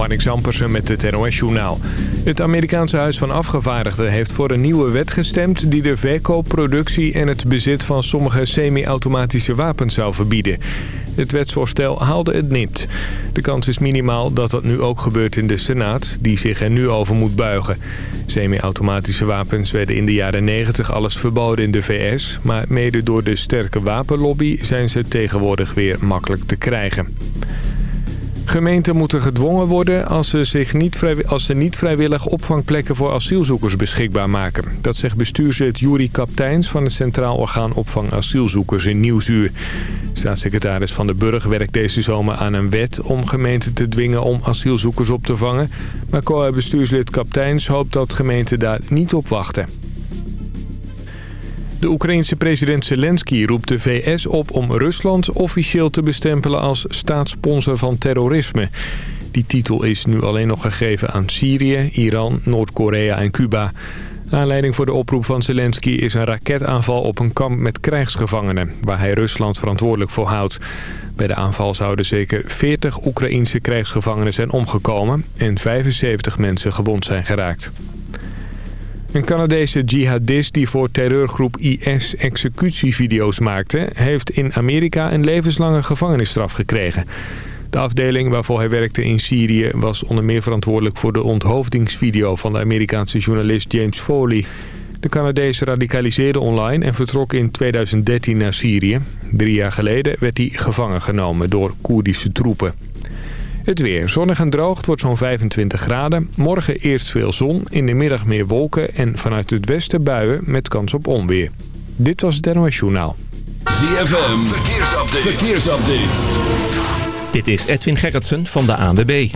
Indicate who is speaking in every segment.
Speaker 1: Marnik Zampersen met het NOS-journaal. Het Amerikaanse Huis van Afgevaardigden heeft voor een nieuwe wet gestemd... die de verkoop, productie en het bezit van sommige semi-automatische wapens zou verbieden. Het wetsvoorstel haalde het niet. De kans is minimaal dat dat nu ook gebeurt in de Senaat... die zich er nu over moet buigen. Semi-automatische wapens werden in de jaren 90 alles verboden in de VS... maar mede door de sterke wapenlobby zijn ze tegenwoordig weer makkelijk te krijgen. Gemeenten moeten gedwongen worden als ze, zich niet, als ze niet vrijwillig opvangplekken voor asielzoekers beschikbaar maken. Dat zegt bestuurslid Juri Kapteins van het Centraal Orgaan Opvang Asielzoekers in Nieuwsuur. Staatssecretaris Van de Burg werkt deze zomer aan een wet om gemeenten te dwingen om asielzoekers op te vangen. Maar COA-bestuurslid Kapteins hoopt dat gemeenten daar niet op wachten. De Oekraïense president Zelensky roept de VS op om Rusland officieel te bestempelen als staatssponsor van terrorisme. Die titel is nu alleen nog gegeven aan Syrië, Iran, Noord-Korea en Cuba. Aanleiding voor de oproep van Zelensky is een raketaanval op een kamp met krijgsgevangenen... waar hij Rusland verantwoordelijk voor houdt. Bij de aanval zouden zeker 40 Oekraïense krijgsgevangenen zijn omgekomen... en 75 mensen gewond zijn geraakt. Een Canadese jihadist die voor terreurgroep IS executievideo's maakte... heeft in Amerika een levenslange gevangenisstraf gekregen. De afdeling waarvoor hij werkte in Syrië was onder meer verantwoordelijk... voor de onthoofdingsvideo van de Amerikaanse journalist James Foley. De Canadees radicaliseerde online en vertrok in 2013 naar Syrië. Drie jaar geleden werd hij gevangen genomen door Koerdische troepen. Het weer. Zonnig en droog. Het wordt zo'n 25 graden. Morgen eerst veel zon. In de middag meer wolken. En vanuit het westen buien met kans op onweer. Dit was het NOS Journaal.
Speaker 2: ZFM. Verkeersupdate. Verkeersupdate.
Speaker 3: Dit is Edwin Gerritsen van de ANWB.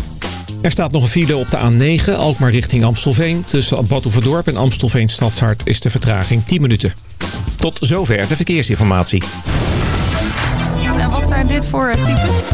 Speaker 3: Er staat nog een file op de A9, Alkmaar richting Amstelveen. Tussen Badhoevedorp en Amstelveen Stadshart is de vertraging 10 minuten. Tot zover de verkeersinformatie.
Speaker 4: En wat zijn dit voor types?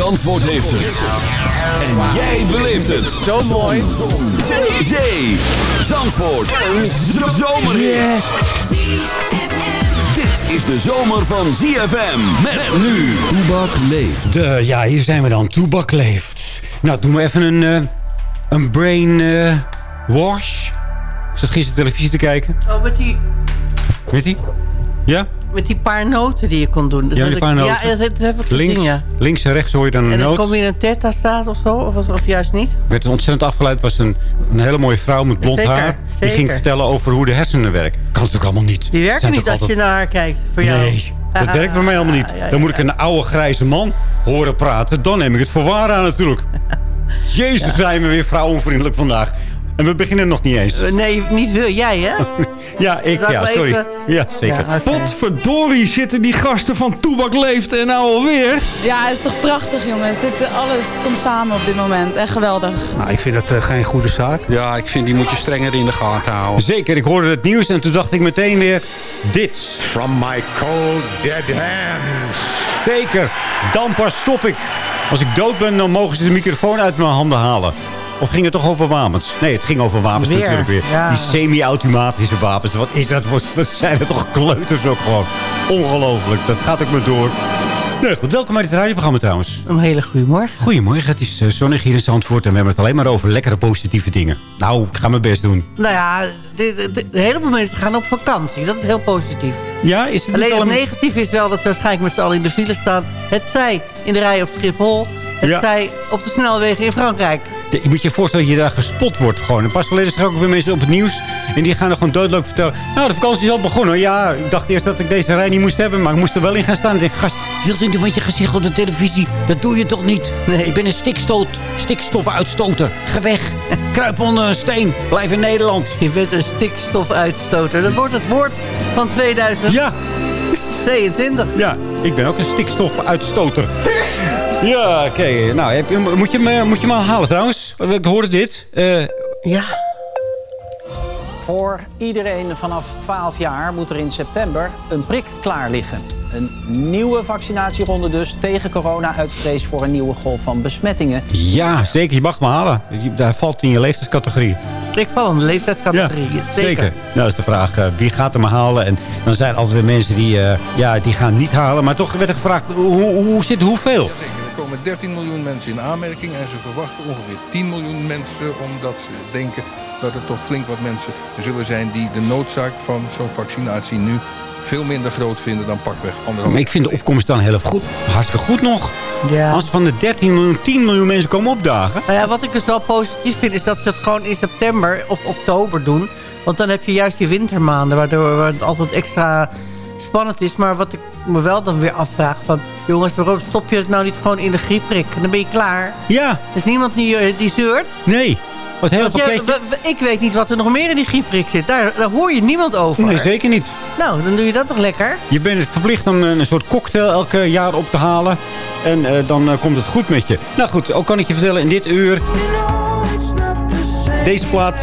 Speaker 2: Zandvoort heeft het. En jij beleeft het.
Speaker 4: Zo mooi.
Speaker 2: Zee. Zee. Zandvoort. Een zomerhit. Dit is de zomer van ZFM. Met nu. Toebak leeft.
Speaker 5: Uh, ja, hier zijn we dan. Toebak leeft. Nou, doen we even een, uh, een brain uh, wash. Ik zat gisteren televisie te kijken.
Speaker 4: Oh, met die...
Speaker 5: Met die? Ja?
Speaker 4: Met die paar noten die je kon doen.
Speaker 5: Dat ja, die paar noten.
Speaker 4: Ja, dat, heb ik
Speaker 5: links,
Speaker 4: gezien, ja.
Speaker 5: Links en rechts hoor je dan een
Speaker 4: en
Speaker 5: noot.
Speaker 4: En dan kom je in een teta staat of zo, of, of juist niet?
Speaker 5: werd ontzettend afgeleid. was een, een hele mooie vrouw met blond
Speaker 4: zeker,
Speaker 5: haar.
Speaker 4: Zeker.
Speaker 5: Die ging vertellen over hoe de hersenen werken. Kan natuurlijk allemaal niet.
Speaker 4: Die werken niet als altijd... je naar haar kijkt, voor jou.
Speaker 5: Nee, dat ah, werkt bij mij helemaal niet. Ja, dan moet ik een oude grijze man horen praten. Dan neem ik het voor waar aan natuurlijk. Jezus, zijn we weer vrouwenvriendelijk vandaag. En we beginnen nog niet eens.
Speaker 4: Nee, niet wil jij, hè?
Speaker 5: ja, ik, ja, sorry. Even... Ja, zeker. Ja,
Speaker 6: okay. Potverdorie zitten die gasten van Toebak Leeft en nou alweer.
Speaker 7: Ja, het is toch prachtig, jongens. Dit, alles komt samen op dit moment. Echt geweldig.
Speaker 8: Nou, ik vind dat uh, geen goede zaak.
Speaker 6: Ja, ik vind die moet je strenger in de gaten houden.
Speaker 5: Zeker, ik hoorde het nieuws en toen dacht ik meteen weer... Dit.
Speaker 9: From my cold dead hands.
Speaker 5: Zeker, dan pas stop ik. Als ik dood ben, dan mogen ze de microfoon uit mijn handen halen. Of ging het toch over wapens? Nee, het ging over wapens
Speaker 4: weer,
Speaker 5: natuurlijk weer.
Speaker 4: Ja.
Speaker 5: Die semi-automatische wapens. Wat is dat? Wat zijn er toch kleuters ook gewoon? Ongelooflijk. Dat gaat ook maar door. Nee, goed, welkom bij dit radioprogramma trouwens.
Speaker 4: Een hele goede morgen.
Speaker 5: Goedemorgen, het is uh, zonnig hier in Zandvoort en we hebben het alleen maar over lekkere positieve dingen. Nou, ik ga mijn best doen.
Speaker 4: Nou ja, de, de, de, heleboel mensen gaan op vakantie. Dat is heel positief.
Speaker 5: Ja, is het
Speaker 4: Alleen het negatief is wel dat ze waarschijnlijk met z'n allen in de file staan. Het zij in de rij op Schiphol. Het
Speaker 5: Ja.
Speaker 4: zij op de snelwegen in Frankrijk.
Speaker 5: Je moet je voorstellen dat je daar gespot wordt gewoon. En pas geleden zag ik ook weer mensen op het nieuws. En die gaan er gewoon doodleuk vertellen. Nou, de vakantie is al begonnen. Ja, ik dacht eerst dat ik deze rij niet moest hebben. Maar ik moest er wel in gaan staan. En ik gast, wilt u niet met je gezicht op de televisie? Dat doe je toch niet? Nee, ik ben een stikstoot, stikstofuitstoter. Ga weg. Kruip onder een steen. Blijf in Nederland.
Speaker 4: Je bent een stikstofuitstoter. Dat wordt het woord van 2022.
Speaker 5: Ja, ja, ik ben ook een stikstofuitstoter. Ja, oké. Nou, heb, je- moet, je me, moet je me al halen trouwens? Ik hoorde dit. Eh,
Speaker 4: Ja.
Speaker 10: Voor iedereen vanaf 12 jaar moet er in september een prik klaar liggen. Een nieuwe vaccinatieronde dus tegen corona uit vrees voor een nieuwe golf van besmettingen.
Speaker 5: ja, zeker. Je mag me halen. Daar valt in je leeftijdscategorie.
Speaker 4: Ik val in de leeftijdscategorie. zeker.
Speaker 5: Nou, is de vraag. eh, wie gaat me halen? En dan zijn er altijd weer mensen die, eh, ja, die gaan niet halen. Maar toch werd er gevraagd, hoe, hoe, zit hoeveel?
Speaker 11: Er komen 13 miljoen mensen in aanmerking en ze verwachten ongeveer 10 miljoen mensen omdat ze denken dat er toch flink wat mensen zullen zijn die de noodzaak van zo'n vaccinatie nu veel minder groot vinden dan pakweg anderhalf.
Speaker 5: Maar ik vind de opkomst dan heel goed. Hartstikke goed nog.
Speaker 4: Ja.
Speaker 5: Als van de 13 miljoen 10 miljoen mensen komen opdagen.
Speaker 4: Nou ja, wat ik dus wel positief vind... is dat ze het gewoon in september of oktober doen. Want dan heb je juist die wintermaanden... waardoor waar het altijd extra spannend is. Maar wat ik me wel dan weer afvraag... van jongens, waarom stop je het nou niet gewoon in de griepprik? Dan ben je klaar.
Speaker 5: Ja.
Speaker 4: Er is niemand die, eh, die zeurt.
Speaker 5: Nee. Wat
Speaker 4: je- we- ik weet niet wat er nog meer in die griepprik zit. Daar, daar hoor je niemand over.
Speaker 5: Nee, zeker niet.
Speaker 4: Nou, dan doe je dat toch lekker?
Speaker 5: Je bent verplicht om een soort cocktail elke jaar op te halen. En eh, dan eh, komt het goed met je. Nou goed, ook kan ik je vertellen in dit uur... Deze plaat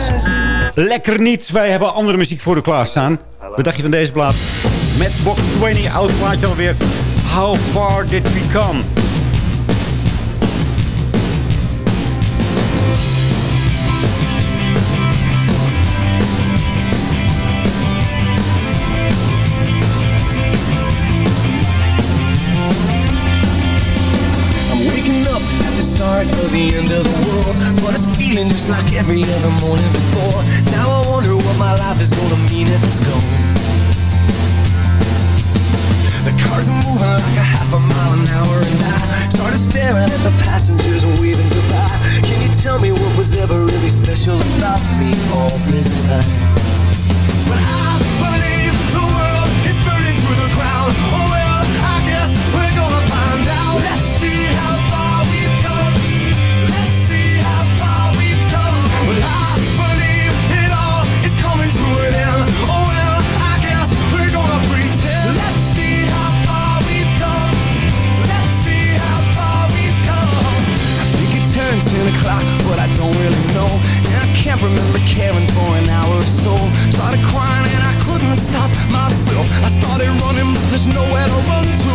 Speaker 5: lekker niet. Wij hebben andere muziek voor u klaarstaan. Wat dacht je van deze Matchbox 20, oud plaatje alweer. How far did we come?
Speaker 12: I'm waking up at the start of the end of the world But it's feeling just like every other morning before Now I wonder what my life is gonna mean if it's gone cars are moving like a half a mile an hour And I started staring at the passengers waving goodbye Can you tell me what was ever really special about me all this time? But I believe the world is burning to the ground Oh turned 10 o'clock, but I don't really know. And I can't remember caring for an hour or so. Started crying and I couldn't stop myself. I started running, but there's nowhere to run to.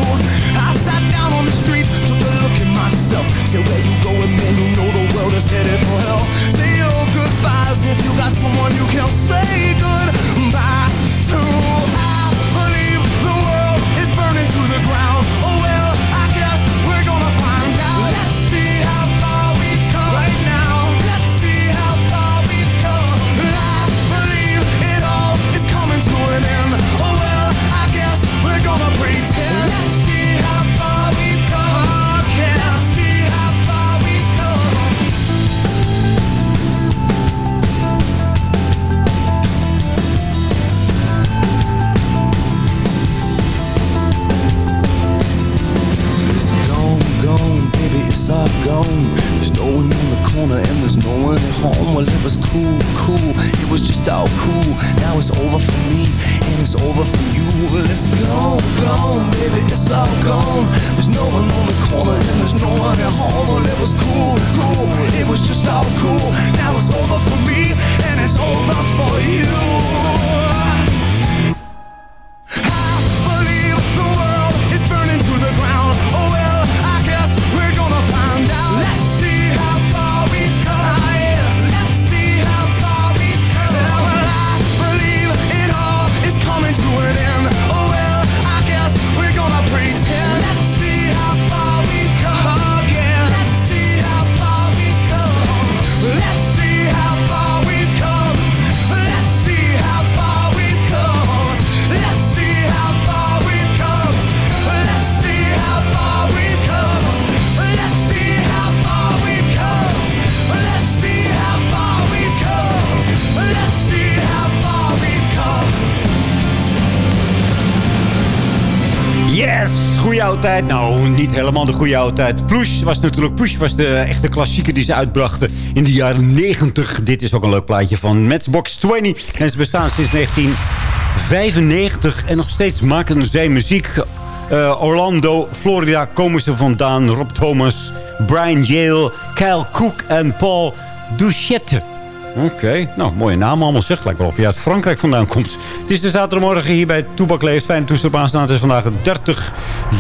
Speaker 12: I sat down on the street, took a look at myself. Said, where you going, man? You know the world is headed for hell. Say your goodbyes if you got someone you can say goodbye to just all cool. Now it's over for me and it's over for you. It's gone, gone, baby, it's all gone. There's no one on the corner and there's no one at home. Well, it was cool, cool, it was just all cool. Now it's over for me and it's over for you.
Speaker 5: Tijd. Nou, niet helemaal de goede oude tijd. Push was natuurlijk Push was de echte klassieker die ze uitbrachten in de jaren 90. Dit is ook een leuk plaatje van Matchbox 20. En ze bestaan sinds 1995 en nog steeds maken zij muziek. eh, Orlando, Florida komen ze vandaan. Rob Thomas, Brian Yale, Kyle Cook en Paul Duchette. Oké, nou, mooie naam allemaal zeg. Lijkt wel of je uit Frankrijk vandaan komt. Het is de zaterdagmorgen hier bij Toebak Leeft. Fijne toestel op aanstaan. Het is vandaag 30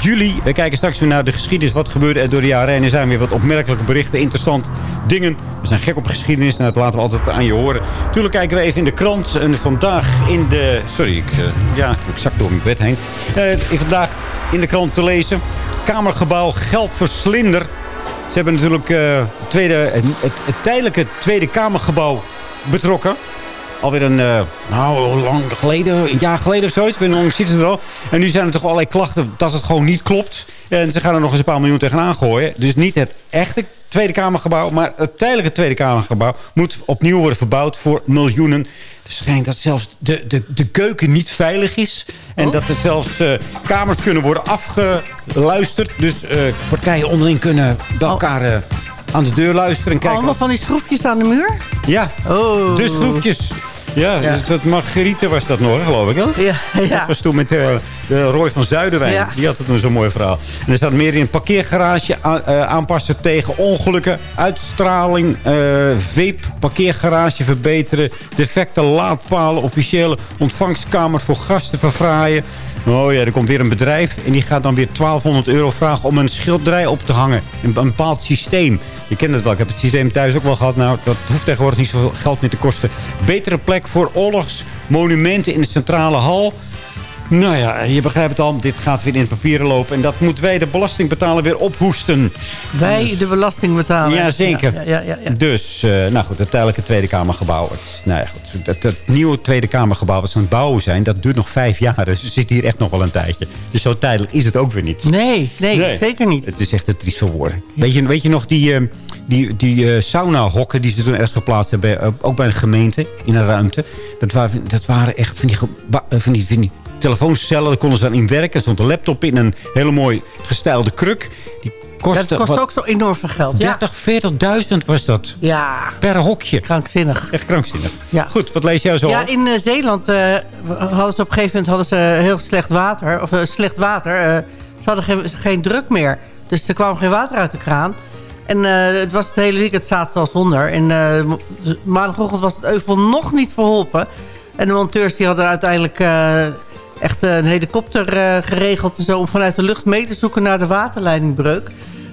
Speaker 5: juli. We kijken straks weer naar de geschiedenis. Wat gebeurde er door de jaren heen. Er zijn weer wat opmerkelijke berichten. Interessant dingen. We zijn gek op geschiedenis. En dat laten we altijd aan je horen. Tuurlijk kijken we even in de krant. En vandaag in de... Sorry, ik, uh, ja, ik zak door mijn bed heen. Uh, vandaag in de krant te lezen. Kamergebouw geldverslinder. Ze hebben natuurlijk uh, tweede, het, tijdelijke Tweede Kamergebouw betrokken. Alweer een, uh, nou, lang geleden, een jaar geleden of zoiets. Weet niet zitten er al. En nu zijn er toch allerlei klachten dat het gewoon niet klopt. En ze gaan er nog eens een paar miljoen tegenaan gooien. Dus niet het echte Tweede Kamergebouw, maar het tijdelijke Tweede Kamergebouw moet opnieuw worden verbouwd voor miljoenen. Het schijnt dat zelfs de, de, de keuken niet veilig is. En
Speaker 4: Oh.
Speaker 5: dat er zelfs uh, kamers kunnen worden afgeluisterd. Dus uh, partijen onderling kunnen bij elkaar uh, aan de deur luisteren. En kijken
Speaker 4: Allemaal van die schroefjes aan de muur?
Speaker 5: Ja,
Speaker 4: oh.
Speaker 5: de schroefjes. Ja,
Speaker 4: Ja.
Speaker 5: Dus dat Margriete was dat nog, geloof ik. Hè?
Speaker 4: Ja, ja.
Speaker 5: Dat was toen met uh, de Roy van Zuiderwijn.
Speaker 4: Ja.
Speaker 5: Die had het toen zo'n mooi verhaal. En er staat meer in parkeergarage aan, uh, aanpassen tegen ongelukken. Uitstraling, uh, vape, parkeergarage verbeteren. Defecte laadpalen, officiële ontvangstkamer voor gasten verfraaien. Oh ja, er komt weer een bedrijf en die gaat dan weer 1200 euro vragen om een schilderij op te hangen. Een, een bepaald systeem. Je kent het wel, ik heb het systeem thuis ook wel gehad. Nou, dat hoeft tegenwoordig niet zoveel geld meer te kosten. Betere plek voor oorlogsmonumenten in de centrale hal. Nou ja, je begrijpt het al. Dit gaat weer in het papieren lopen. En dat moeten wij, de belastingbetaler, weer ophoesten.
Speaker 4: Wij de belasting betalen.
Speaker 5: Ja, zeker.
Speaker 4: Ja, ja, ja, ja.
Speaker 5: Dus, uh, nou goed, het tijdelijke Tweede Kamergebouw. Het, nou ja, goed, het, het nieuwe Tweede Kamergebouw wat ze aan het bouwen zijn... dat duurt nog vijf jaar. Dus ze zitten hier echt nog wel een tijdje. Dus zo tijdelijk is het ook weer niet.
Speaker 4: Nee, nee, zeker niet.
Speaker 5: Het is echt een triest voor woorden. Weet je, weet je nog die, eh, die, die eh, sauna-hokken die ze toen ergens geplaatst hebben... eh, ook bij een gemeente, in een ruimte? Dat waren, dat waren echt van die, eh, van die, van die telefooncellen. Daar konden ze dan in werken. Er stond een laptop in, een hele mooi gestylede kruk. Die kostte,
Speaker 4: dat kost
Speaker 5: wat,
Speaker 4: ook zo enorm veel geld. Ja,
Speaker 5: 30, 40.000 was dat.
Speaker 4: ja
Speaker 5: Per hokje.
Speaker 4: krankzinnig.
Speaker 5: Echt krankzinnig.
Speaker 4: Ja.
Speaker 5: Goed, wat lees jij zo?
Speaker 4: Ja, in eh, Zeeland eh, hadden ze op een gegeven moment hadden ze heel slecht water. Of eh, slecht water. ze hadden geen, geen druk meer. Dus er kwam geen water uit de kraan. En het was het hele weekend zaten ze al zonder. En eh, maandagochtend was het euvel nog niet verholpen. En de monteurs die hadden uiteindelijk echt een helikopter eh, geregeld... En zo, om vanuit de lucht mee te zoeken naar de waterleidingbreuk.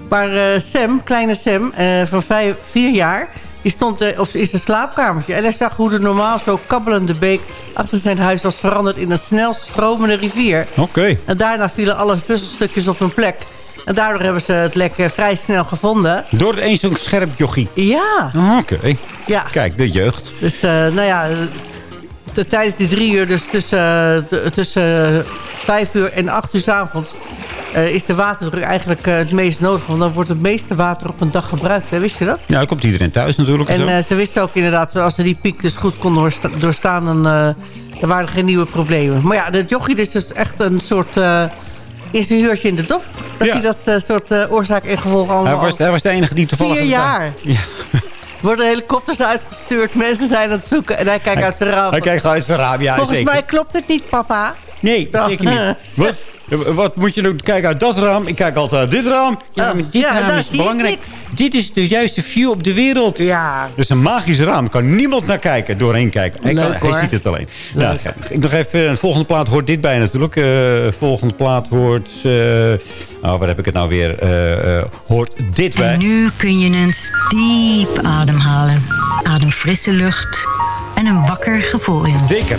Speaker 4: Maar eh, Sam, kleine Sam, eh, van vijf, vier jaar... die stond eh, op in zijn slaapkamertje. En hij zag hoe de normaal zo kabbelende beek... achter zijn huis was veranderd in een snel stromende rivier.
Speaker 5: Oké.
Speaker 4: En daarna vielen alle puzzelstukjes op hun plek. En daardoor hebben ze het lek eh, vrij snel gevonden.
Speaker 5: Door eens zo'n scherp jochie.
Speaker 4: Ja,
Speaker 5: Oké.
Speaker 4: ja.
Speaker 5: Kijk, de jeugd.
Speaker 4: Dus eh, nou ja, eh, tijdens die drie uur, dus tussen, eh, tussen vijf uur en acht uur 's avonds... eh, is de waterdruk eigenlijk eh, het meest nodig. Want dan wordt het meeste water op een dag gebruikt. Hè? Wist je dat?
Speaker 5: Ja, dan komt iedereen thuis natuurlijk. En
Speaker 4: ze wisten ook inderdaad, als ze die piek dus goed konden doorsta- doorstaan... dan er waren er geen nieuwe problemen. Maar ja, dat jochie is dus echt een soort ingenieurtje in de dop. Dat
Speaker 5: Ja.
Speaker 4: hij dat soort oorzaak en gevolg
Speaker 5: hij,
Speaker 4: allemaal...
Speaker 5: was, hij was de enige die toevallig...
Speaker 4: Vier jaar.
Speaker 5: Ja.
Speaker 4: Er worden helikopters uitgestuurd, mensen zijn aan het zoeken... en hij kijkt uit zijn raam.
Speaker 5: Hij kijkt uit zijn raam. Ja,
Speaker 4: Volgens
Speaker 5: zeker.
Speaker 4: mij klopt het niet, papa.
Speaker 5: Nee, zeker niet. Wat, wat moet je nou kijken uit dat raam? Ik kijk altijd uit dit raam. Ja,
Speaker 4: Oh,
Speaker 5: maar dit
Speaker 4: ja,
Speaker 5: raam
Speaker 4: daar
Speaker 5: is belangrijk. Dit is de juiste view op de wereld.
Speaker 4: Ja.
Speaker 5: Dat is een magisch raam. Er kan niemand naar kijken, doorheen kijken. Hij, kan- hij ziet het alleen. Nou, ik nog even, een volgende plaat hoort dit bij natuurlijk. Eh volgende plaat hoort... eh oh, waar heb ik het nou weer? Eh, eh, hoort dit bij.
Speaker 13: En nu kun je eens diep ademhalen. Adem frisse lucht en een wakker gevoel in.
Speaker 5: Zeker.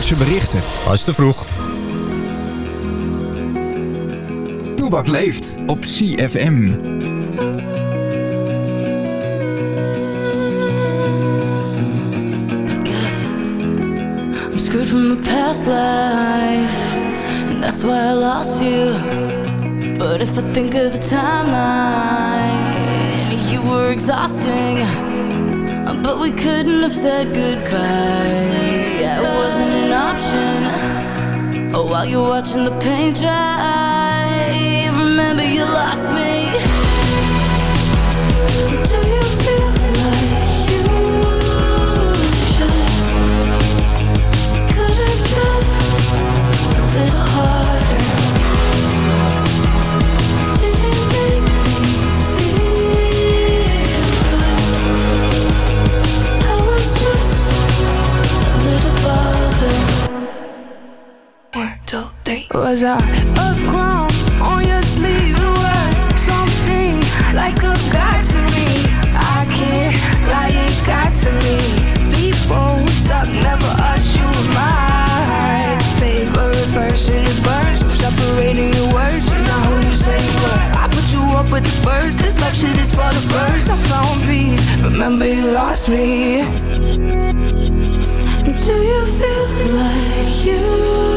Speaker 14: Zandvoortse berichten.
Speaker 5: Dat is te vroeg.
Speaker 14: Toebak leeft op CFM.
Speaker 15: I'm screwed from a past life, and that's why I lost you. But if I think of the timeline, you were exhausting. But we couldn't have said goodbye. Yeah, Oh, while you're watching the paint dry. Remember your life. Was
Speaker 16: I a crown on your sleeve? You were something like a god to me. I can't lie, it got to me. People suck, never us. You were my favorite person. It burns. I'm separating your words. You know who you say you were. I put you up with the birds. This life shit is for the birds. I found peace. Remember you lost me.
Speaker 15: Do you feel like you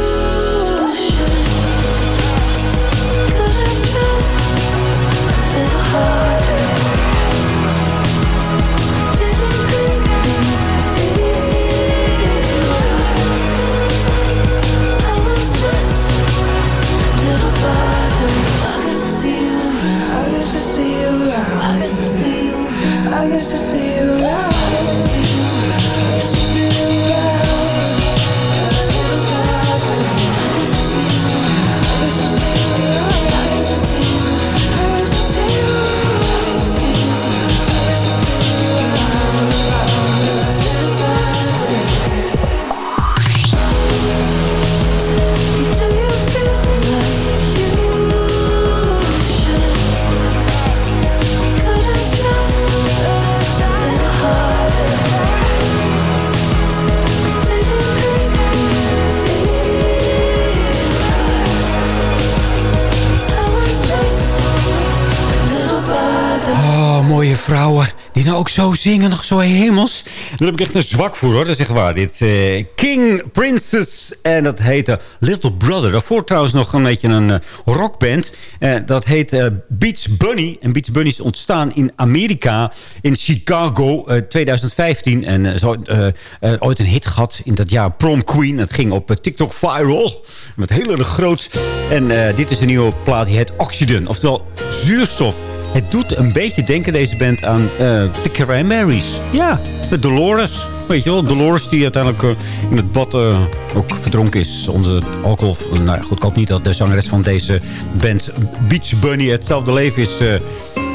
Speaker 5: zingen, nog zo hemels. Daar heb ik echt een zwak voor, hoor. Dat is waar. Dit eh, King Princess. En dat heette Little Brother. Daarvoor trouwens nog een beetje een eh, rockband. Eh, dat heet eh, Beach Bunny. En Beach Bunny is ontstaan in Amerika. In Chicago, eh, 2015. En eh, zo eh, eh, ooit een hit gehad in dat jaar. Prom Queen. Dat ging op eh, TikTok viral. Met heel erg groot. En eh, dit is een nieuwe plaat. Die heet Oxygen. Oftewel zuurstof. Het doet een beetje denken, deze band, aan eh, de Cranberries. Ja, met Dolores. Weet je wel, Dolores die uiteindelijk eh, in het bad eh, ook verdronken is onder alcohol. Nou ja, goed, ik hoop niet dat de zangeres van deze band Beach Bunny hetzelfde leven is...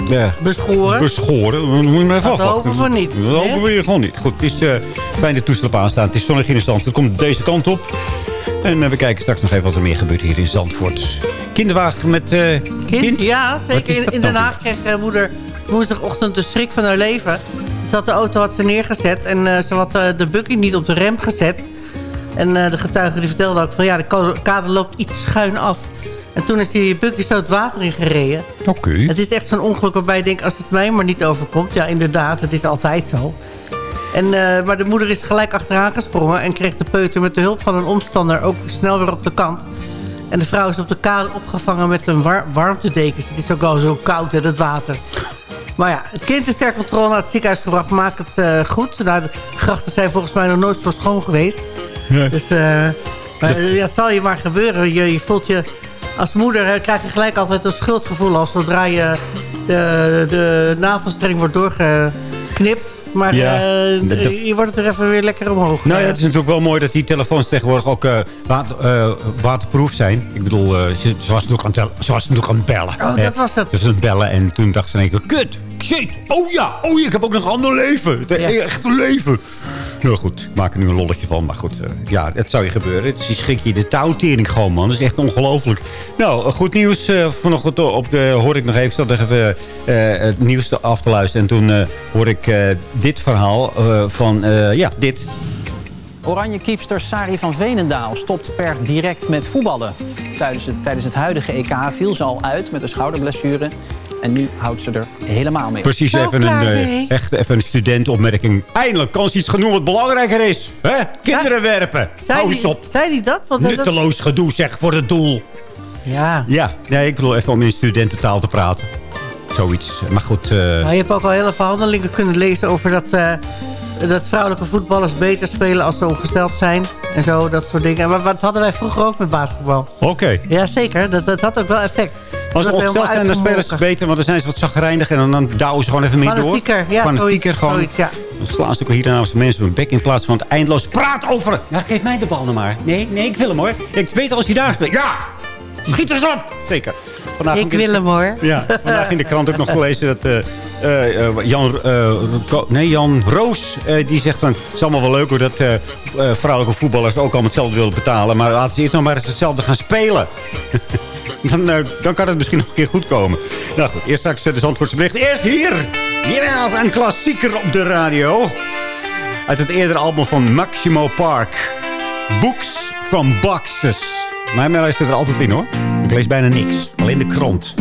Speaker 5: ja,
Speaker 4: Beschoren?
Speaker 5: Beschoren. Dan moet je maar even
Speaker 4: Dat
Speaker 5: afwachten.
Speaker 4: hopen we niet,
Speaker 5: Dat hopen we hier gewoon niet. Goed, het is eh, fijn de toestel op aanstaan. Het is zonnig in de stand. Het komt deze kant op. En we kijken straks nog even wat er meer gebeurt hier in Zandvoort. Kinderwagen met eh, kind?
Speaker 4: Ja, zeker. In, Den Haag kreeg eh, moeder woensdagochtend de schrik van haar leven. Ze had de auto had ze neergezet en eh, ze had de buggy niet op de rem gezet. En de getuige die vertelde ook van ja, de kade loopt iets schuin af. En toen is die buggy zo het water in gereden.
Speaker 5: Oké.
Speaker 4: Het is echt zo'n ongeluk waarbij je denkt, als het mij maar niet overkomt. Ja, inderdaad, het is altijd zo. En, eh, maar de moeder is gelijk achteraan gesprongen... en kreeg de peuter met de hulp van een omstander ook snel weer op de kant. En de vrouw is op de kade opgevangen met een war warmtedekens. Het is ook al zo koud, hè, dat water. Maar ja, het kind is ter controle naar het ziekenhuis gebracht. Maak het eh, goed. Nou, de grachten zijn volgens mij nog nooit zo schoon geweest.
Speaker 5: Nee.
Speaker 4: Dus eh, maar, eh, ja, het zal je maar gebeuren. Je, je voelt je... Als moeder krijg je gelijk altijd een schuldgevoel... als zodra je de, de navelstreng wordt doorgeknipt. Maar
Speaker 5: Ja,
Speaker 4: eh, je wordt er even weer lekker omhoog.
Speaker 5: Nou ja,
Speaker 4: Eh,
Speaker 5: het is natuurlijk wel mooi dat die telefoons tegenwoordig ook water, eh, waterproof zijn. Ik bedoel, ze, ze was natuurlijk aan, ze was natuurlijk aan het bellen.
Speaker 4: Oh,
Speaker 5: hè.
Speaker 4: dat was het.
Speaker 5: Ze was aan het bellen en toen dacht ze in één keer... Kut, shit, oh ja, oh ja, ik heb ook nog een ander leven. Het Echt een leven. Nou goed, ik maak er nu een lolletje van. Maar goed, eh, ja, het zou je gebeuren. Het is, je schrik je de touwtering gewoon, man. Dat is echt ongelooflijk. Nou, eh, goed nieuws. eh vanochtend op de, hoorde ik nog even... Ik zat nog even eh, het nieuws af te luisteren. En toen eh hoorde ik eh, dit verhaal eh, van... eh, ja, dit.
Speaker 10: Oranje keepster Sari van Veenendaal stopt per direct met voetballen. Tijdens het, tijdens het huidige EK viel ze al uit met een schouderblessure. En nu houdt ze er helemaal mee.
Speaker 5: Precies even een, eh, echt even een studentenopmerking. Eindelijk kan ze iets genoemd wat belangrijker is. Hè? Kinderen werpen.
Speaker 4: Zei
Speaker 5: Hou
Speaker 4: die-
Speaker 5: eens op.
Speaker 4: Zei hij dat? Want dat-
Speaker 5: Nutteloos gedoe zeg voor het doel.
Speaker 4: Ja.
Speaker 5: Ja, nee, ik bedoel even om in studententaal te praten. Zoiets. Maar goed. eh,
Speaker 4: Nou, je hebt ook al hele verhandelingen kunnen lezen over dat, eh, dat vrouwelijke voetballers beter spelen als ze ongesteld zijn. En zo, dat soort dingen. Maar wat hadden wij vroeger ook met basketbal?
Speaker 5: Oké.
Speaker 4: Ja, zeker. Dat, dat had ook wel effect.
Speaker 5: Als ze
Speaker 4: helemaal
Speaker 5: zijn, dan spelen ze beter. Want dan zijn ze wat zagrijnig. En dan, dan douwen ze gewoon even mee door.
Speaker 4: Ja,
Speaker 5: Fanatieker
Speaker 4: zoiets,
Speaker 5: gewoon.
Speaker 4: zoiets, ja.
Speaker 5: Dan slaan ze ook hier als mensen op hun bek in plaats van het eindeloos praat over. Ja, geef mij de bal nou maar. Nee, nee, ik wil hem hoor. Ik weet als hij daar speelt. Ja! Schiet er eens op! Zeker. Vandaag
Speaker 4: Ik wil hem hoor.
Speaker 5: Ja, vandaag in de krant ook nog gelezen dat eh, eh, eh, Jan, nee, Jan Roos, die zegt van... Het is allemaal wel leuk hoor dat vrouwelijke voetballers ook allemaal hetzelfde willen betalen. Maar laten ze eerst nog maar eens hetzelfde gaan spelen. dan, eh, dan kan het misschien nog een keer goed komen. Nou goed, eerst straks de Zandvoortse bericht. Eerst hier! Hier een klassieker op de radio. Uit het eerdere album van Maximo Park. Books from Boxes. Mijn mij luistert er altijd in hoor. Ik lees bijna niks. Alleen de krant.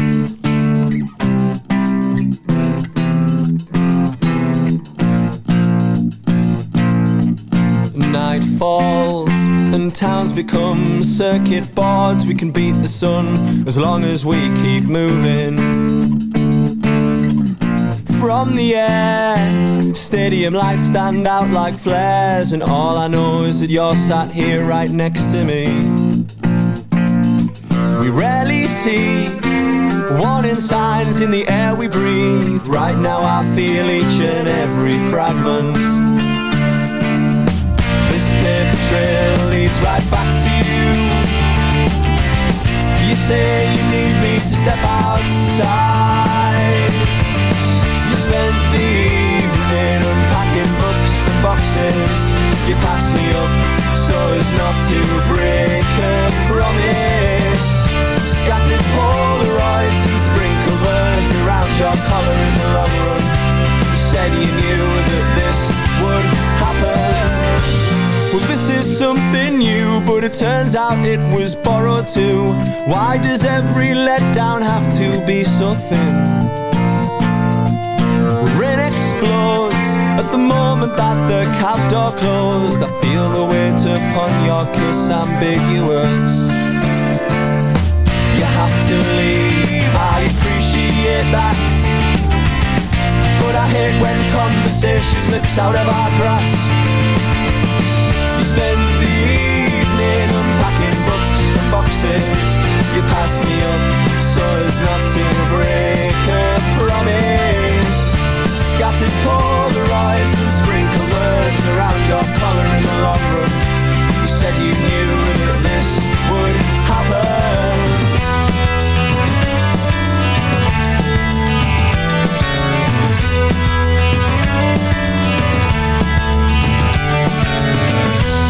Speaker 17: Night falls and towns become circuit boards. We can beat the sun as long as we keep moving. From the air, stadium lights stand out like flares, and all I know is that you're sat here right next to me. We rarely see warning signs in the air we breathe. Right now, I feel each and every fragment. Trail leads right back to you. You say you need me to step outside. You spent the evening unpacking books from boxes. You passed me up so as not to break a promise. Scattered Polaroids and sprinkled words around your collar in the long run. You said you knew that this. Well, this is something new, but it turns out it was borrowed too. Why does every letdown have to be so thin? Rain explodes at the moment that the cab door closed. I feel the weight upon your kiss ambiguous. You have to leave, I appreciate that. But I hate when conversation slips out of our grasp. Boxes. You pass me up so as not to break a promise. Scattered Polaroids and sprinkled words around your collar in the long run. You said you knew that this would happen.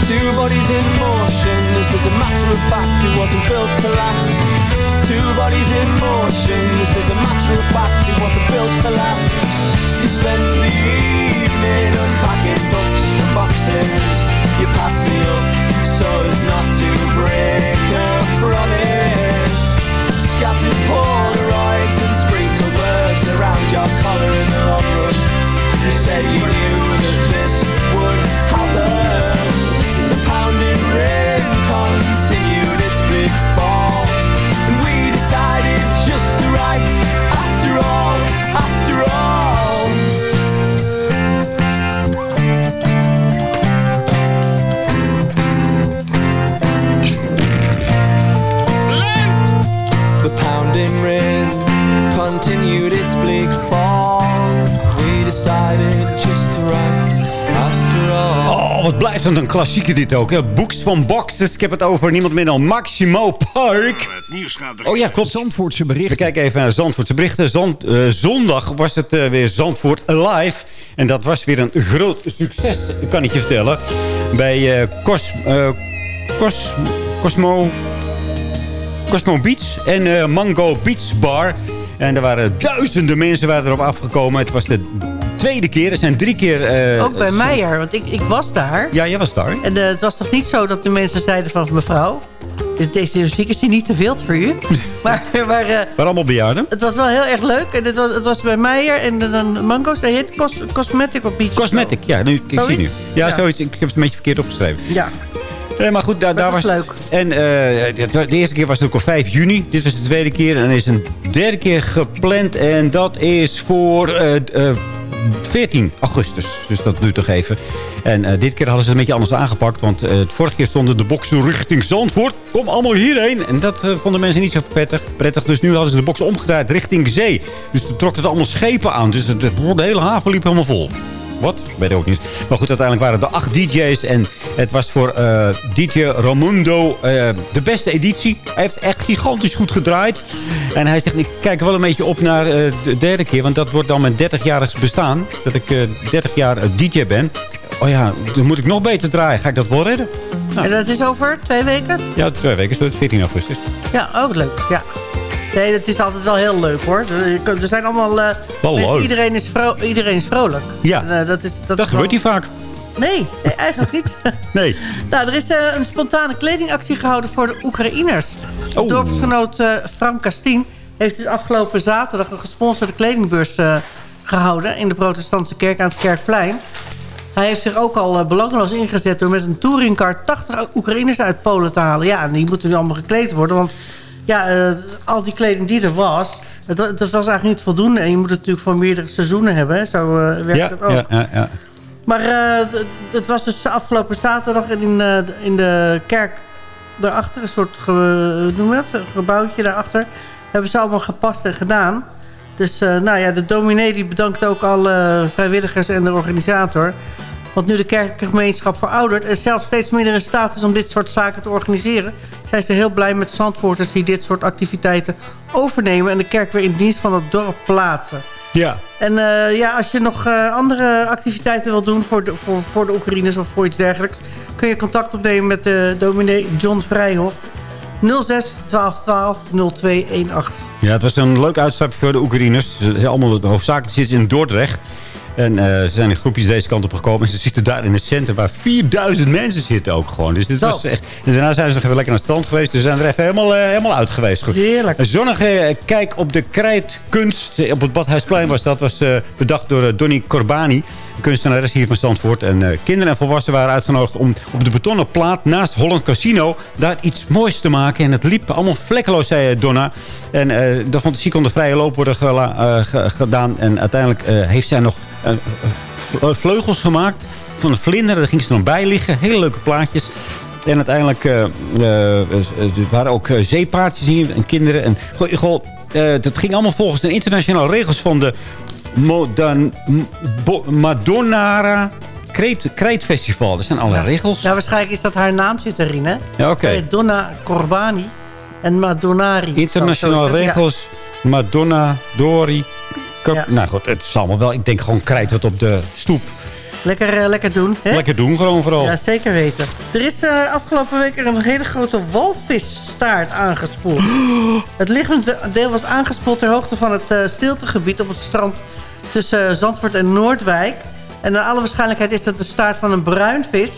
Speaker 17: Two bodies in motion, this is a matter of fact, it wasn't built to last. Two bodies in motion, this is a matter of fact, it wasn't built to last. You spent the evening unpacking books from boxes. You passed me up so as not to break a promise. Scattered Polaroids and sprinkled words around your collar in the long run. You said you knew that this would happen continued its big fall.
Speaker 5: Een klassieker dit ook. Hè? Books van Boxes. Ik heb het over niemand minder dan Maximo Park. Oh ja, klopt.
Speaker 14: Zandvoortse berichten.
Speaker 5: We kijken even naar Zandvoortse berichten. Zand- eh, zondag was het eh, weer Zandvoort Alive. En dat was weer een groot succes, kan ik je vertellen. Bij eh, Cos, eh, Cos, Cosmo, Cosmo Beach en eh, Mango Beach Bar. En er waren duizenden mensen waren erop afgekomen. Het was de tweede keer. Er zijn drie keer... eh,
Speaker 4: Ook bij Meijer, want ik, ik was daar.
Speaker 5: Ja, jij was daar.
Speaker 4: En eh, het was toch niet zo dat de mensen zeiden van... mevrouw, deze muziek is hier niet te wild voor u. maar maar
Speaker 5: Maar allemaal bejaarden.
Speaker 4: het was wel heel erg leuk. En het was, het was bij Meijer en dan Mango's. Hij heet Cos, Cosmetic of Beach.
Speaker 5: Cosmetic, ja, nu, ik zie nu. Ja,
Speaker 4: Ja.
Speaker 5: zoiets. Ik heb het een beetje verkeerd opgeschreven.
Speaker 4: Ja.
Speaker 5: Nee, maar goed, daar, daar
Speaker 4: was
Speaker 5: was
Speaker 4: leuk.
Speaker 5: En de eerste keer was het ook op 5 juni. Dit was de tweede keer. En er is een derde keer gepland. En dat is voor 14 augustus. Dus dat duurt toch even. En eh, dit keer hadden ze het een beetje anders aangepakt. Want eh, vorige keer stonden de boksen richting Zandvoort. Kom allemaal hierheen. En dat eh, vonden mensen niet zo prettig, prettig. Dus nu hadden ze de boksen omgedraaid richting zee. Dus toen trok het allemaal schepen aan. Dus de hele haven liep helemaal vol. Weet ik ook niet. Maar goed, uiteindelijk waren er acht DJ's. En het was voor eh, DJ Ramundo eh, de beste editie. Hij heeft echt gigantisch goed gedraaid. En hij zegt, ik kijk wel een beetje op naar eh, de derde keer. Want dat wordt dan mijn 30-jarig bestaan. Dat ik eh 30 jaar DJ ben. Oh ja, dan moet ik nog beter draaien. Ga ik dat wel redden?
Speaker 4: En dat is over twee weken?
Speaker 5: Ja, twee weken het 14 augustus.
Speaker 4: Ja, ook leuk. Ja. Nee, dat is altijd wel heel leuk hoor. Er zijn allemaal...
Speaker 5: Wel leuk.
Speaker 4: Iedereen is, iedereen is vrolijk.
Speaker 5: Ja.
Speaker 4: En, eh, dat is, dat
Speaker 5: Dat
Speaker 4: is
Speaker 5: gebeurt niet vaak.
Speaker 4: Nee, nee, eigenlijk niet.
Speaker 5: Nee.
Speaker 4: Nou, er is eh, een spontane kledingactie gehouden voor de Oekraïners.
Speaker 5: Oh.
Speaker 4: Dorpsgenoot Frank Kastien heeft dus afgelopen zaterdag... een gesponsorde kledingbeurs eh, gehouden... in de protestantse kerk aan het Kerkplein. Hij heeft zich ook al belangeloos ingezet... door met een touringcar 80 Oekraïners uit Polen te halen. Ja, en die moeten nu allemaal gekleed worden. Want ja, eh, al die kleding die er was... Het, wa- het was eigenlijk niet voldoende. En je moet het natuurlijk voor meerdere seizoenen hebben. Hè? Zo eh, werkt
Speaker 5: Ja,
Speaker 4: het ook.
Speaker 5: ja, ja, ja.
Speaker 4: Maar eh, het was dus afgelopen zaterdag in, in de kerk daarachter, een soort ge, noem dat? Een gebouwtje daarachter, hebben ze allemaal gepast en gedaan. Dus nou ja, de dominee die bedankt ook alle vrijwilligers en de organisator. Want nu de kerkelijke gemeenschap veroudert en zelf steeds minder in staat is om dit soort zaken te organiseren, zijn ze heel blij met zandvoorters die dit soort activiteiten overnemen en de kerk weer in dienst van het dorp plaatsen.
Speaker 5: Ja.
Speaker 4: En eh, ja, als je nog eh, andere activiteiten wil doen voor de, voor, voor de Oekraïners of voor iets dergelijks... kun je contact opnemen met de dominee John Vrijhof. 06 12 12 0218.
Speaker 5: Ja, het was een leuk uitstapje voor de Oekraïners. Allemaal hoofdzakelijk zitten in Dordrecht. En eh, ze zijn in groepjes deze kant op gekomen. En ze zitten daar in het centrum waar 4000 mensen zitten ook gewoon. Dus dit was echt... En daarna zijn ze nog even lekker naar het strand geweest. Dus ze zijn er even helemaal, eh, helemaal uit geweest. Goed.
Speaker 4: Heerlijk.
Speaker 5: Een zonnige eh, kijk op de krijtkunst op het Badhuisplein was dat. was bedacht door Donny Corbani, een kunstenares hier van Zandvoort. En kinderen en volwassenen waren uitgenodigd om op de betonnen plaat naast Holland Casino daar iets moois te maken. En het liep allemaal vlekkeloos, zei Donna. En de fantasie kon de vrije loop worden gedaan. En uiteindelijk heeft zij nog vleugels gemaakt van een vlinder. Daar ging ze dan bij liggen. Hele leuke plaatjes. En uiteindelijk eh, er waren ook eh, zeepaardjes hier en kinderen. En, goh, dat ging allemaal volgens de internationale regels van de Modan, M- Bo- Madonnara Kreet, Kreetfestival. Er zijn allerlei regels.
Speaker 4: Ja, waarschijnlijk is dat haar naam zit erin, hè?
Speaker 5: Ja, oké.
Speaker 4: Donna Corbani en Madonnari.
Speaker 5: Internationale
Speaker 4: ja.
Speaker 5: regels. Madonna, Dori.
Speaker 4: Ja.
Speaker 5: Nou goed, het is allemaal wel. Ik denk gewoon krijt wat op de stoep.
Speaker 4: Lekker, eh, lekker doen, hè?
Speaker 5: Lekker doen gewoon vooral.
Speaker 4: Ja, zeker weten. Er is eh, afgelopen week een hele grote walvisstaart aangespoeld. het liggende deel was aangespoeld ter hoogte van het eh, stiltegebied op het strand tussen Zandvoort en Noordwijk. En naar alle waarschijnlijkheid is dat de staart van een bruinvis.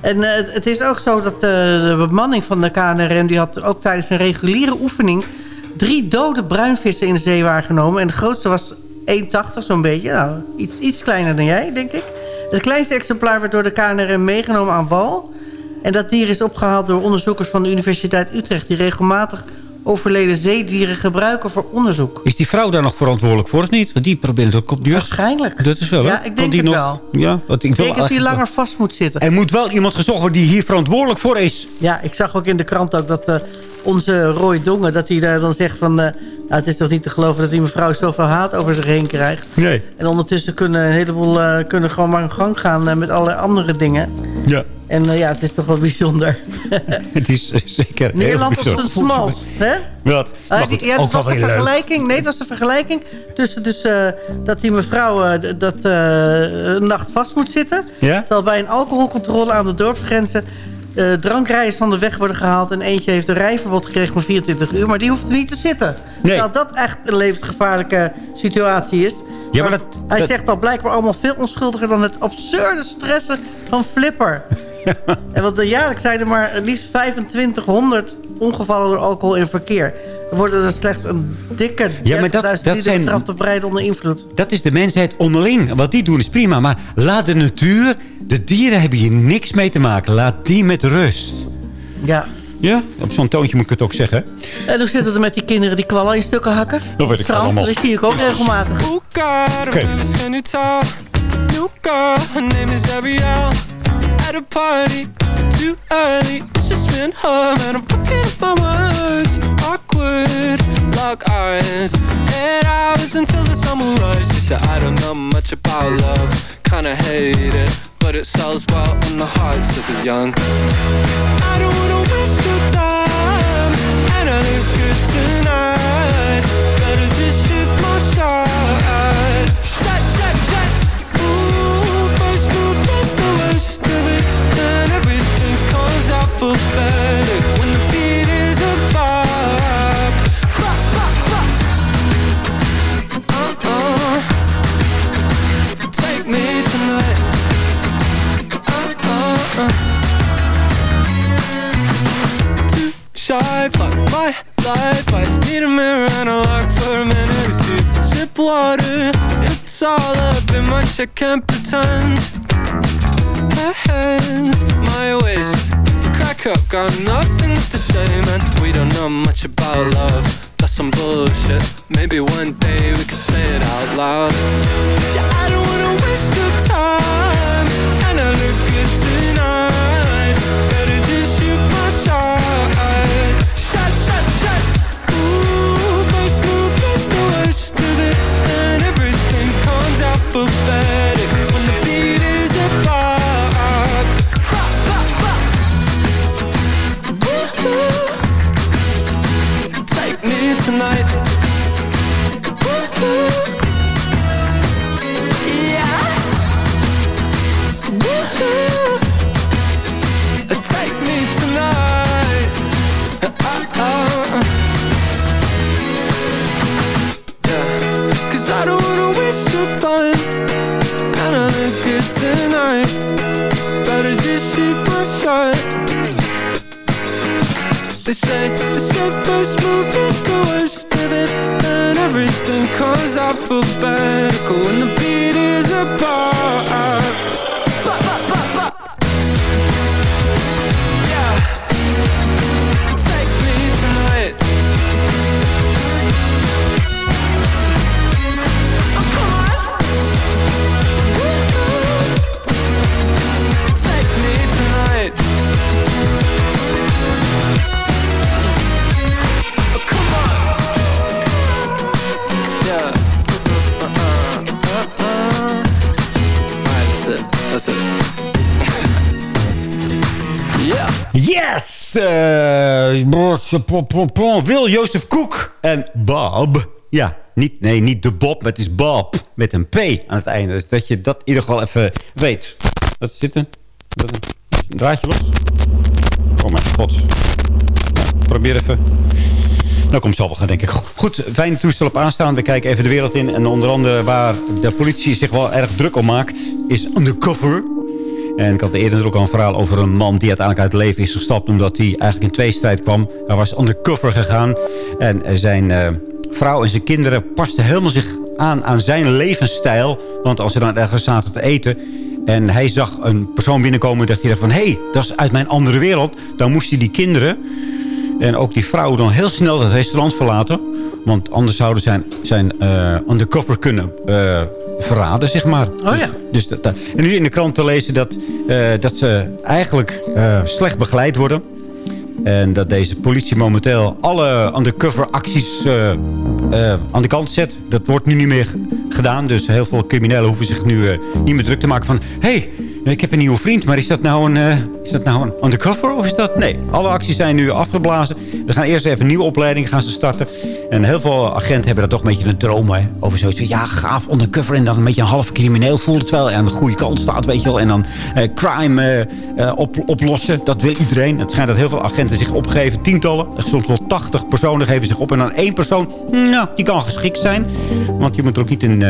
Speaker 4: En het, is ook zo dat de bemanning van de KNRM... die had ook tijdens een reguliere oefening... drie dode bruinvissen in de zee waargenomen. En de grootste was 1,80 zo'n beetje. Nou, iets, iets kleiner dan jij, denk ik. Het kleinste exemplaar werd door de KNRM meegenomen aan wal. En dat dier is opgehaald door onderzoekers van de Universiteit Utrecht... die regelmatig overleden zeedieren gebruiken voor onderzoek.
Speaker 5: Is die vrouw daar nog verantwoordelijk voor of niet? Want die probeert het ook op duur.
Speaker 4: Waarschijnlijk.
Speaker 5: Dat is wel, hè?
Speaker 4: Ja, ik denk
Speaker 5: die
Speaker 4: het
Speaker 5: nog,
Speaker 4: wel.
Speaker 5: Ja, want ik,
Speaker 4: Ik
Speaker 5: wil
Speaker 4: denk dat
Speaker 5: eigenlijk
Speaker 4: langer vast moet zitten.
Speaker 5: Er moet wel iemand gezocht worden die hier verantwoordelijk voor is.
Speaker 4: Ja, ik zag ook in de krant ook dat eh, onze Roy Dongen... dat hij daar dan zegt van... eh, nou, het is toch niet te geloven dat die mevrouw zoveel haat over zich heen krijgt.
Speaker 5: Nee.
Speaker 4: En ondertussen kunnen een heleboel eh, kunnen gewoon maar in gang gaan eh, met allerlei andere dingen.
Speaker 5: Ja.
Speaker 4: En eh, ja, het is toch wel bijzonder.
Speaker 5: Het is zeker heel
Speaker 4: Nederland
Speaker 5: bijzonder.
Speaker 4: het smalst, hè?
Speaker 5: Wat?
Speaker 4: Uh, die- ja, dat was
Speaker 5: leuk.
Speaker 4: vergelijking. Nee, dat was de vergelijking tussen dus, dat die mevrouw dat, een nacht vast moet zitten.
Speaker 5: Ja?
Speaker 4: Terwijl bij een alcoholcontrole aan de dorpsgrenzen drankrijders van de weg worden gehaald. En eentje heeft een rijverbod gekregen van 24 uur. Maar die hoeft er niet te zitten. Terwijl dat echt een levensgevaarlijke situatie is.
Speaker 5: Ja, maar dat,
Speaker 4: Hij
Speaker 5: dat-
Speaker 4: zegt al blijkbaar allemaal veel onschuldiger... dan het absurde stressen van Flipper. en want jaarlijks zijn er maar liefst 2500 ongevallen door alcohol in verkeer. Er worden er slechts een dikke 30.000
Speaker 5: Ja, maar dat- dat zijn-
Speaker 4: op rijden onder invloed.
Speaker 5: Dat is de mensheid onderling. Wat die doen is prima. Maar laat de natuur, de dieren hebben hier niks mee te maken. Laat die met rust.
Speaker 4: Ja.
Speaker 5: Ja, op zo'n toontje moet ik het ook zeggen.
Speaker 4: En hoe zit het er met die kinderen die kwallen in stukken hakken?
Speaker 5: Dat weet ik
Speaker 4: Strand,
Speaker 5: allemaal.
Speaker 4: Dat zie ik ook regelmatig.
Speaker 18: Ariel. At a party, too early. It's just me and her, man. I'm fucking up my words. Awkward, lock eyes. Eight hours until the sun will rise. She said, I don't know much about love. Kinda hate it, but it sells well in the hearts of the young. For good this the worst thing everything comes out for better. When the shy, fuck my life. I need a mirror and a lock for a minute or two. Sip water, it's all up in my I can't pretend. My hands, my waist, crack up, got nothing to say, man. We don't know much about love. That's some bullshit. Maybe one day we could say it out loud. Yeah, I don't wanna waste your time, and I look good tonight. Comes out for better When the beat is a bar
Speaker 5: Pom. Wil Jozef Koek en Bob. Ja, niet, nee, niet de Bob, maar het is Bob. Met een P aan het einde. Dus dat je dat in ieder geval even weet. Wat zit er? Een, draadje los? Oh mijn god. Probeer even. Nou, komt wel gaan, denk ik. Goed, fijne toestel op aanstaan. We kijken even de wereld in. En onder andere waar de politie zich wel erg druk om maakt... is undercover. En ik had eerder ook al een verhaal over een man die uiteindelijk uit het leven is gestapt... omdat hij eigenlijk in tweestrijd kwam. Hij was undercover gegaan. En zijn eh, vrouw en zijn kinderen pasten helemaal zich aan aan zijn levensstijl. Want als ze dan ergens zaten te eten... en hij zag een persoon binnenkomen... dacht hij van, hé, hey, dat is uit mijn andere wereld. Dan moest hij die kinderen en ook die vrouw dan heel snel het restaurant verlaten. Want anders zouden zijn, zijn eh, undercover kunnen eh, verraden, zeg maar.
Speaker 4: Oh ja.
Speaker 5: Dus, dus dat, en nu in de krant te lezen dat, eh, dat ze eigenlijk eh, slecht begeleid worden. En dat deze politie momenteel alle undercover acties eh, aan de kant zet. Dat wordt nu niet meer gedaan. Dus heel veel criminelen hoeven zich nu niet meer druk te maken van... hey, ik heb een nieuwe vriend, maar is dat, nou een, eh, is dat nou een undercover of is dat... Nee, alle acties zijn nu afgeblazen. We gaan eerst even nieuwe opleiding gaan ze starten. En heel veel agenten hebben daar toch een beetje een droom over zoiets. van, Ja, gaaf, undercover en dan een beetje een half crimineel voelen. Terwijl hij aan de goede kant staat, weet je wel. En dan eh, crime eh, op, oplossen, dat wil iedereen. Het schijnt dat heel veel agenten zich opgeven. Tientallen, soms wel 80 personen geven zich op. En dan één persoon, nou, die kan geschikt zijn. Want je moet er ook niet in,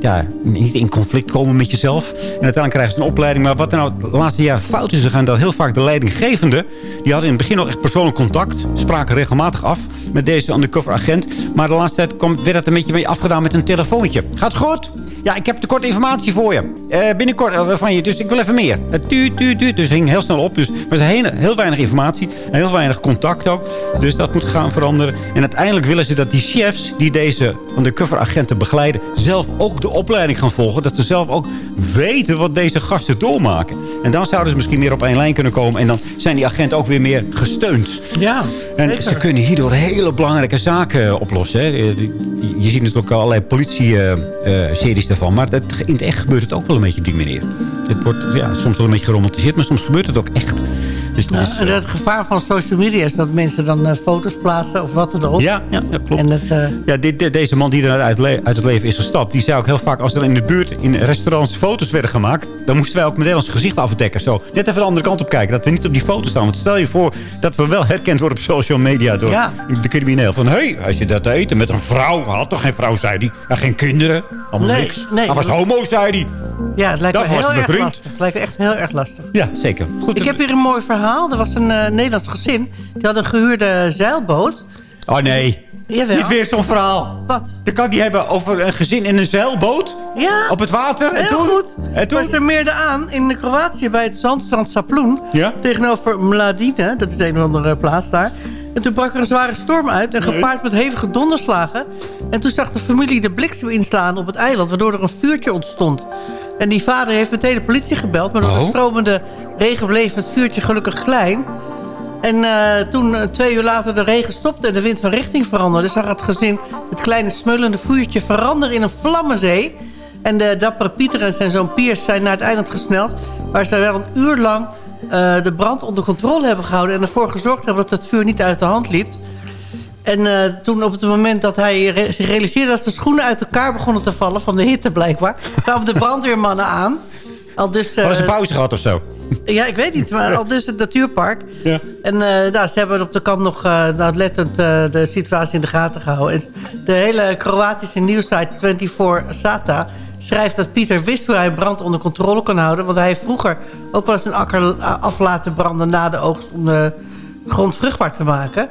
Speaker 5: ja, niet in conflict komen met jezelf. En uiteindelijk krijgen ze een opleiding. Maar wat er nou het laatste jaar fout is gegaan... dat heel vaak de leidinggevende... die hadden in het begin nog echt persoonlijk contact. Spraken regelmatig af met deze undercover agent. Maar de laatste tijd kwam, werd het een beetje mee afgedaan met een telefoontje. Gaat goed? Ja, ik heb tekort informatie voor je. Eh, binnenkort eh, van je, dus ik wil even meer. Het tuut, tuut, tuut. Dus het ging heel snel op. Dus er was heel, heel weinig informatie. En heel weinig contact ook. Dus dat moet gaan veranderen. En uiteindelijk willen ze dat die chefs die deze undercover agenten begeleiden... zelf ook de opleiding gaan volgen. Dat ze zelf ook weten wat deze gasten doormaken. En dan zouden ze misschien meer op één lijn kunnen komen. En dan zijn die agenten ook weer meer gesteund.
Speaker 4: Ja,
Speaker 5: En
Speaker 4: zeker.
Speaker 5: ze kunnen hierdoor hele belangrijke zaken eh, oplossen. Hè. Eh, Je ziet natuurlijk al allerlei politie-series Maar in het echt gebeurt het ook wel een beetje op die manier. Het wordt ja, soms wel een beetje geromantiseerd, maar soms gebeurt het ook echt. Dus dat is,
Speaker 4: en het gevaar van social media is dat mensen dan eh, foto's plaatsen of wat dan ook.
Speaker 5: Ja, ja, klopt.
Speaker 4: En dat, eh,
Speaker 5: Ja, dit, deze man die er uit, le- uit het leven is gestapt... die zei ook heel vaak als er in de buurt in restaurants foto's werden gemaakt... dan moesten wij ook meteen ons gezicht afdekken. Zo, net even de andere kant op kijken. Dat we niet op die foto staan. Want stel je voor dat we wel herkend worden op social media... door
Speaker 4: Ja.
Speaker 5: de crimineel. Van, hé, hey, als je dat te eten met een vrouw... Had toch geen vrouw, zei hij. En geen kinderen. Allemaal
Speaker 4: Nee,
Speaker 5: niks.
Speaker 4: nee.
Speaker 5: hij was homo, zei hij.
Speaker 4: ja, het lijkt
Speaker 5: Dat
Speaker 4: me heel erg lastig. Het lijkt me echt heel erg lastig.
Speaker 5: Ja, zeker. Goed.
Speaker 4: Ik heb hier een mooi verhaal. Er was een eh, Nederlands gezin. Die had een gehuurde zeilboot.
Speaker 5: Oh nee.
Speaker 4: Jawel.
Speaker 5: Niet weer zo'n verhaal.
Speaker 4: Wat?
Speaker 5: Dan kan die hebben over een gezin in een zeilboot.
Speaker 4: Ja.
Speaker 5: Op het water. En
Speaker 4: Heel
Speaker 5: toen?
Speaker 4: goed.
Speaker 5: En toen?
Speaker 4: Was er meerde aan in Kroatië bij het zandstrand Saploen.
Speaker 5: Ja?
Speaker 4: Tegenover Mladine. Dat is een of andere plaats daar. En toen brak er een zware storm uit. En gepaard met hevige donderslagen. En toen zag de familie de bliksem inslaan op het eiland. Waardoor er een vuurtje ontstond. En die vader heeft meteen de politie gebeld. Maar door de
Speaker 5: Oh.
Speaker 4: stromende regen bleef het vuurtje gelukkig klein. En eh, toen eh, twee uur later de regen stopte en de wind van richting veranderde... zag het gezin het kleine smeulende vuurtje veranderen in een vlammenzee. En de dappere Pieter en zijn zoon Piers zijn naar het eiland gesneld... waar ze wel een uur lang eh, de brand onder controle hebben gehouden... en ervoor gezorgd hebben dat het vuur niet uit de hand liep. En eh, toen op het moment dat hij re- zich realiseerde... dat zijn schoenen uit elkaar begonnen te vallen van de hitte blijkbaar... kwamen de brandweermannen aan... Al dus,
Speaker 5: ze
Speaker 4: eh,
Speaker 5: pauze gehad of zo?
Speaker 4: ja, ik weet niet, maar al dus het natuurpark.
Speaker 5: Ja.
Speaker 4: En eh, nou, ze hebben op de kant nog uh, nauwlettend de situatie in de gaten gehouden. En de hele Kroatische nieuwsite 24 Sata schrijft dat Pieter wist hoe hij brand onder controle kan houden. Want hij heeft vroeger ook wel eens een akker af laten branden na de oogst om de grond vruchtbaar te maken.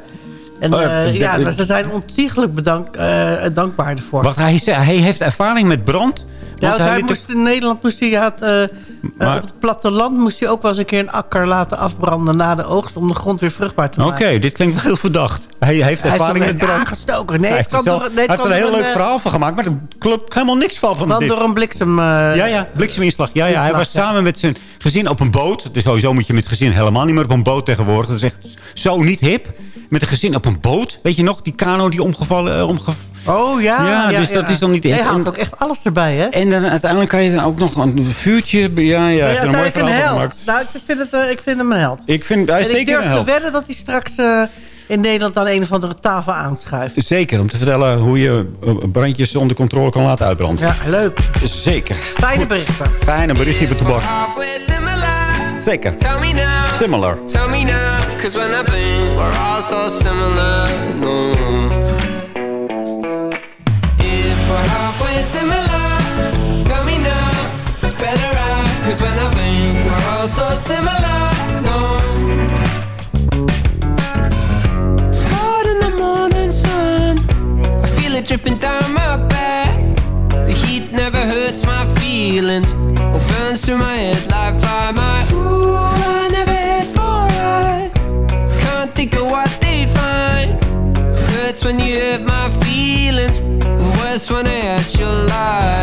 Speaker 4: En
Speaker 5: Oh,
Speaker 4: eh,
Speaker 5: ja, de-
Speaker 4: ze zijn ontiegelijk bedank, eh, dankbaar ervoor.
Speaker 5: Wacht, hij, zei- hij heeft ervaring met brand?
Speaker 4: Ja, hij moest in Nederland moest hij, had, eh, eh,
Speaker 5: Maar-
Speaker 4: op het platteland moest hij ook wel eens een keer een akker laten afbranden na de oogst om de grond weer vruchtbaar te
Speaker 5: Oké,
Speaker 4: maken.
Speaker 5: dit klinkt wel heel verdacht. Hij heeft ervaring met brand.
Speaker 4: aangestoken. Nee,
Speaker 5: hij heeft,
Speaker 4: kwam door- nee,
Speaker 5: hij heeft er
Speaker 4: kwam
Speaker 5: een heel leuk
Speaker 4: eh,
Speaker 5: verhaal van gemaakt, maar er klopt helemaal niks van. van dit.
Speaker 4: door een bliksem... eh,
Speaker 5: Ja, ja, blikseminslag. Ja, ja, hij was
Speaker 4: ja.
Speaker 5: samen met zijn gezin op een boot. Dus sowieso moet je met gezin helemaal niet meer op een boot tegenwoordig. Dat is echt zo niet hip. Met een gezin op een boot. Weet je nog, die kano die omgevallen... eh, omge...
Speaker 4: Oh ja,
Speaker 5: Ja, dus dat is dan niet
Speaker 4: Hij
Speaker 5: hip.
Speaker 4: haalt ook echt alles erbij, hè?
Speaker 5: En dan uiteindelijk kan je dan ook nog een vuurtje... Ja, ja,
Speaker 4: Ja,
Speaker 5: ik heb een mooi
Speaker 4: een
Speaker 5: verhaal
Speaker 4: held.
Speaker 5: gemaakt.
Speaker 4: Nou, ik vind, het, eh, ik vind hem een held.
Speaker 5: Ik vind, hij is
Speaker 4: en ik
Speaker 5: zeker
Speaker 4: durf
Speaker 5: een
Speaker 4: te wedden dat hij straks eh, in Nederland aan een of andere tafel aanschuift.
Speaker 5: Zeker, om te vertellen hoe je brandjes onder controle kan laten uitbranden.
Speaker 4: Ja, leuk.
Speaker 5: Zeker.
Speaker 4: Fijne berichten.
Speaker 5: Fijne berichtje bij Toebak.
Speaker 19: Halfway similar.
Speaker 5: Zeker.
Speaker 19: Tell me now.
Speaker 5: Similar.
Speaker 19: Tell me now. Cause when I blink, we're all so similar. No. If we're halfway similar, tell me now. It's better when I we're all so similar. No. It's hot in the morning sun. I feel it dripping down my back. The heat never hurts my feelings or burns through my head like fire. When I ask your lie.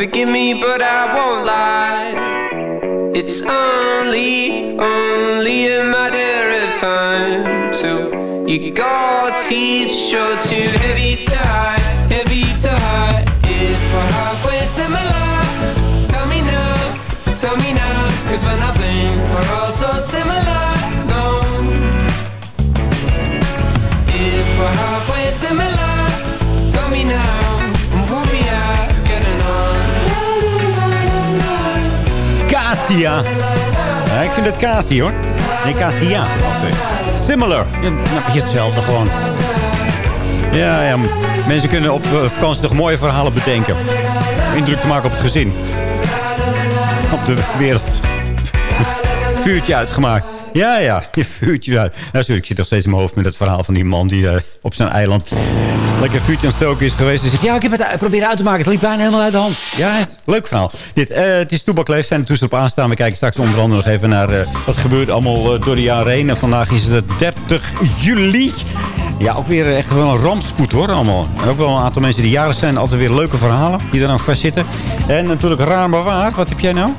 Speaker 17: Forgive me, but I won't lie. It's only, only a matter of time. So you got teeth show too heavy to hide, heavy to hide. If we're halfway similar, tell me now, tell me now. Cause when I blink, we're all so similar.
Speaker 5: Ja, ik vind het Cassie hoor. Nee, even. Similar. Ja, hetzelfde gewoon. Ja, ja. Mensen kunnen op eh, vakantie nog mooie verhalen bedenken. Indruk te maken op het gezin. Op de wereld. Vuurtje uitgemaakt. Ja, ja, je vuurtje uit. Sorry, ik zit nog steeds in mijn hoofd met het verhaal van die man die eh, op zijn eiland lekker vuurtje aan stoken is geweest. Dus ik, ja, ik heb het uit- proberen uit te maken. Het liep bijna helemaal uit de hand. Ja, leuk verhaal. Dit, eh, het is Toebak Leef. Zijn er toestel op aanstaan. We kijken straks onder andere nog even naar eh, wat gebeurt allemaal eh, door de jaren heen. En vandaag is het 30 juli. Ja, ook weer echt wel een rampspoed hoor, allemaal. En ook wel een aantal mensen die jarig zijn. Altijd weer leuke verhalen die er aan vastzitten. En natuurlijk raar maar waar. Wat heb jij nou?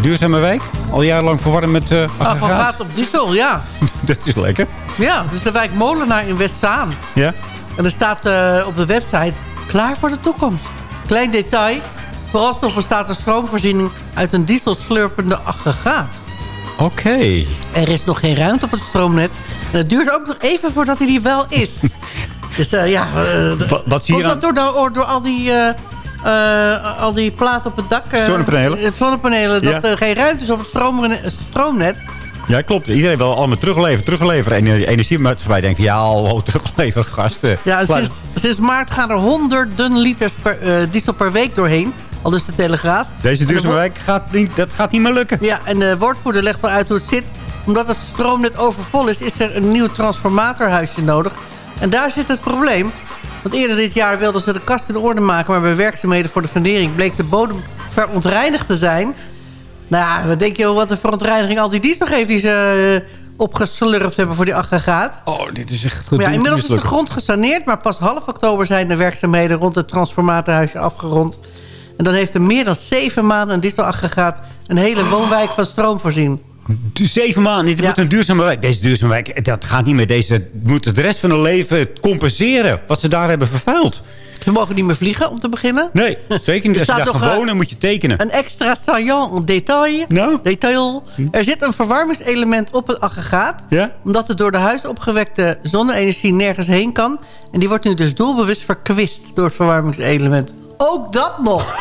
Speaker 5: Duurzame wijk? Al jarenlang verwarren met eh aggregaat?
Speaker 4: Aggregaat op diesel, ja.
Speaker 5: Dat is lekker.
Speaker 4: Ja, is de wijk Molenaar in Westzaan.
Speaker 5: Ja?
Speaker 4: En er staat eh, op de website... Klaar voor de toekomst. Klein detail. Vooralsnog bestaat de stroomvoorziening uit een dieselslurpende aggregaat.
Speaker 5: Oké.
Speaker 4: Er is nog geen ruimte op het stroomnet. En het duurt ook nog even voordat hij er wel is. dus eh, ja...
Speaker 5: Wat, wat zie je
Speaker 4: Komt
Speaker 5: dan?
Speaker 4: dat door, door, door al die... eh, eh, al die platen op het dak. eh,
Speaker 5: Zonnepanelen?
Speaker 4: eh, zonnepanelen. Dat
Speaker 5: Ja.
Speaker 4: er geen ruimte is op het stroom- stroomnet.
Speaker 5: Ja, klopt. Iedereen wil allemaal terugleveren, terugleveren. En de energiemaatschappij denkt, ja, al terugleveren, gasten.
Speaker 4: Ja, sinds, sinds maart gaan er honderden liters per, eh, diesel per week doorheen. Al dus de Telegraaf.
Speaker 5: Deze duurzame wijk gaat niet, dat gaat niet meer lukken.
Speaker 4: Ja, en de woordvoerder legt wel uit hoe het zit. Omdat het stroomnet overvol is, is er een nieuw transformatorhuisje nodig. En daar zit het probleem. Want eerder dit jaar wilden ze de kast in orde maken... maar bij werkzaamheden voor de fundering bleek de bodem verontreinigd te zijn. Nou ja, wat denk je wat de verontreiniging al die diesel geeft... die ze eh, opgeslurpt hebben voor die aggregaat?
Speaker 5: Oh, dit is echt
Speaker 4: Maar ja, inmiddels is de grond gesaneerd... maar pas half oktober zijn de werkzaamheden rond het transformatorhuisje afgerond. En dan heeft er meer dan zeven maanden een dieselaggregaat... een hele woonwijk van stroom voorzien.
Speaker 5: Zeven maanden, dit moet een duurzame wijk. Deze duurzame wijk, dat gaat niet meer. Deze moet de rest van hun leven compenseren. Wat ze daar hebben vervuild.
Speaker 4: Ze mogen niet meer vliegen, om te beginnen.
Speaker 5: Nee, zeker niet. Als je
Speaker 4: staat
Speaker 5: daar gewoon wonen, moet je tekenen.
Speaker 4: Een extra saillant detail.
Speaker 5: Nou?
Speaker 4: detail. Er zit een verwarmingselement op het aggregaat.
Speaker 5: Ja?
Speaker 4: Omdat het door de huis opgewekte zonne-energie nergens heen kan. En die wordt nu dus doelbewust verkwist door het verwarmingselement. Ook dat nog.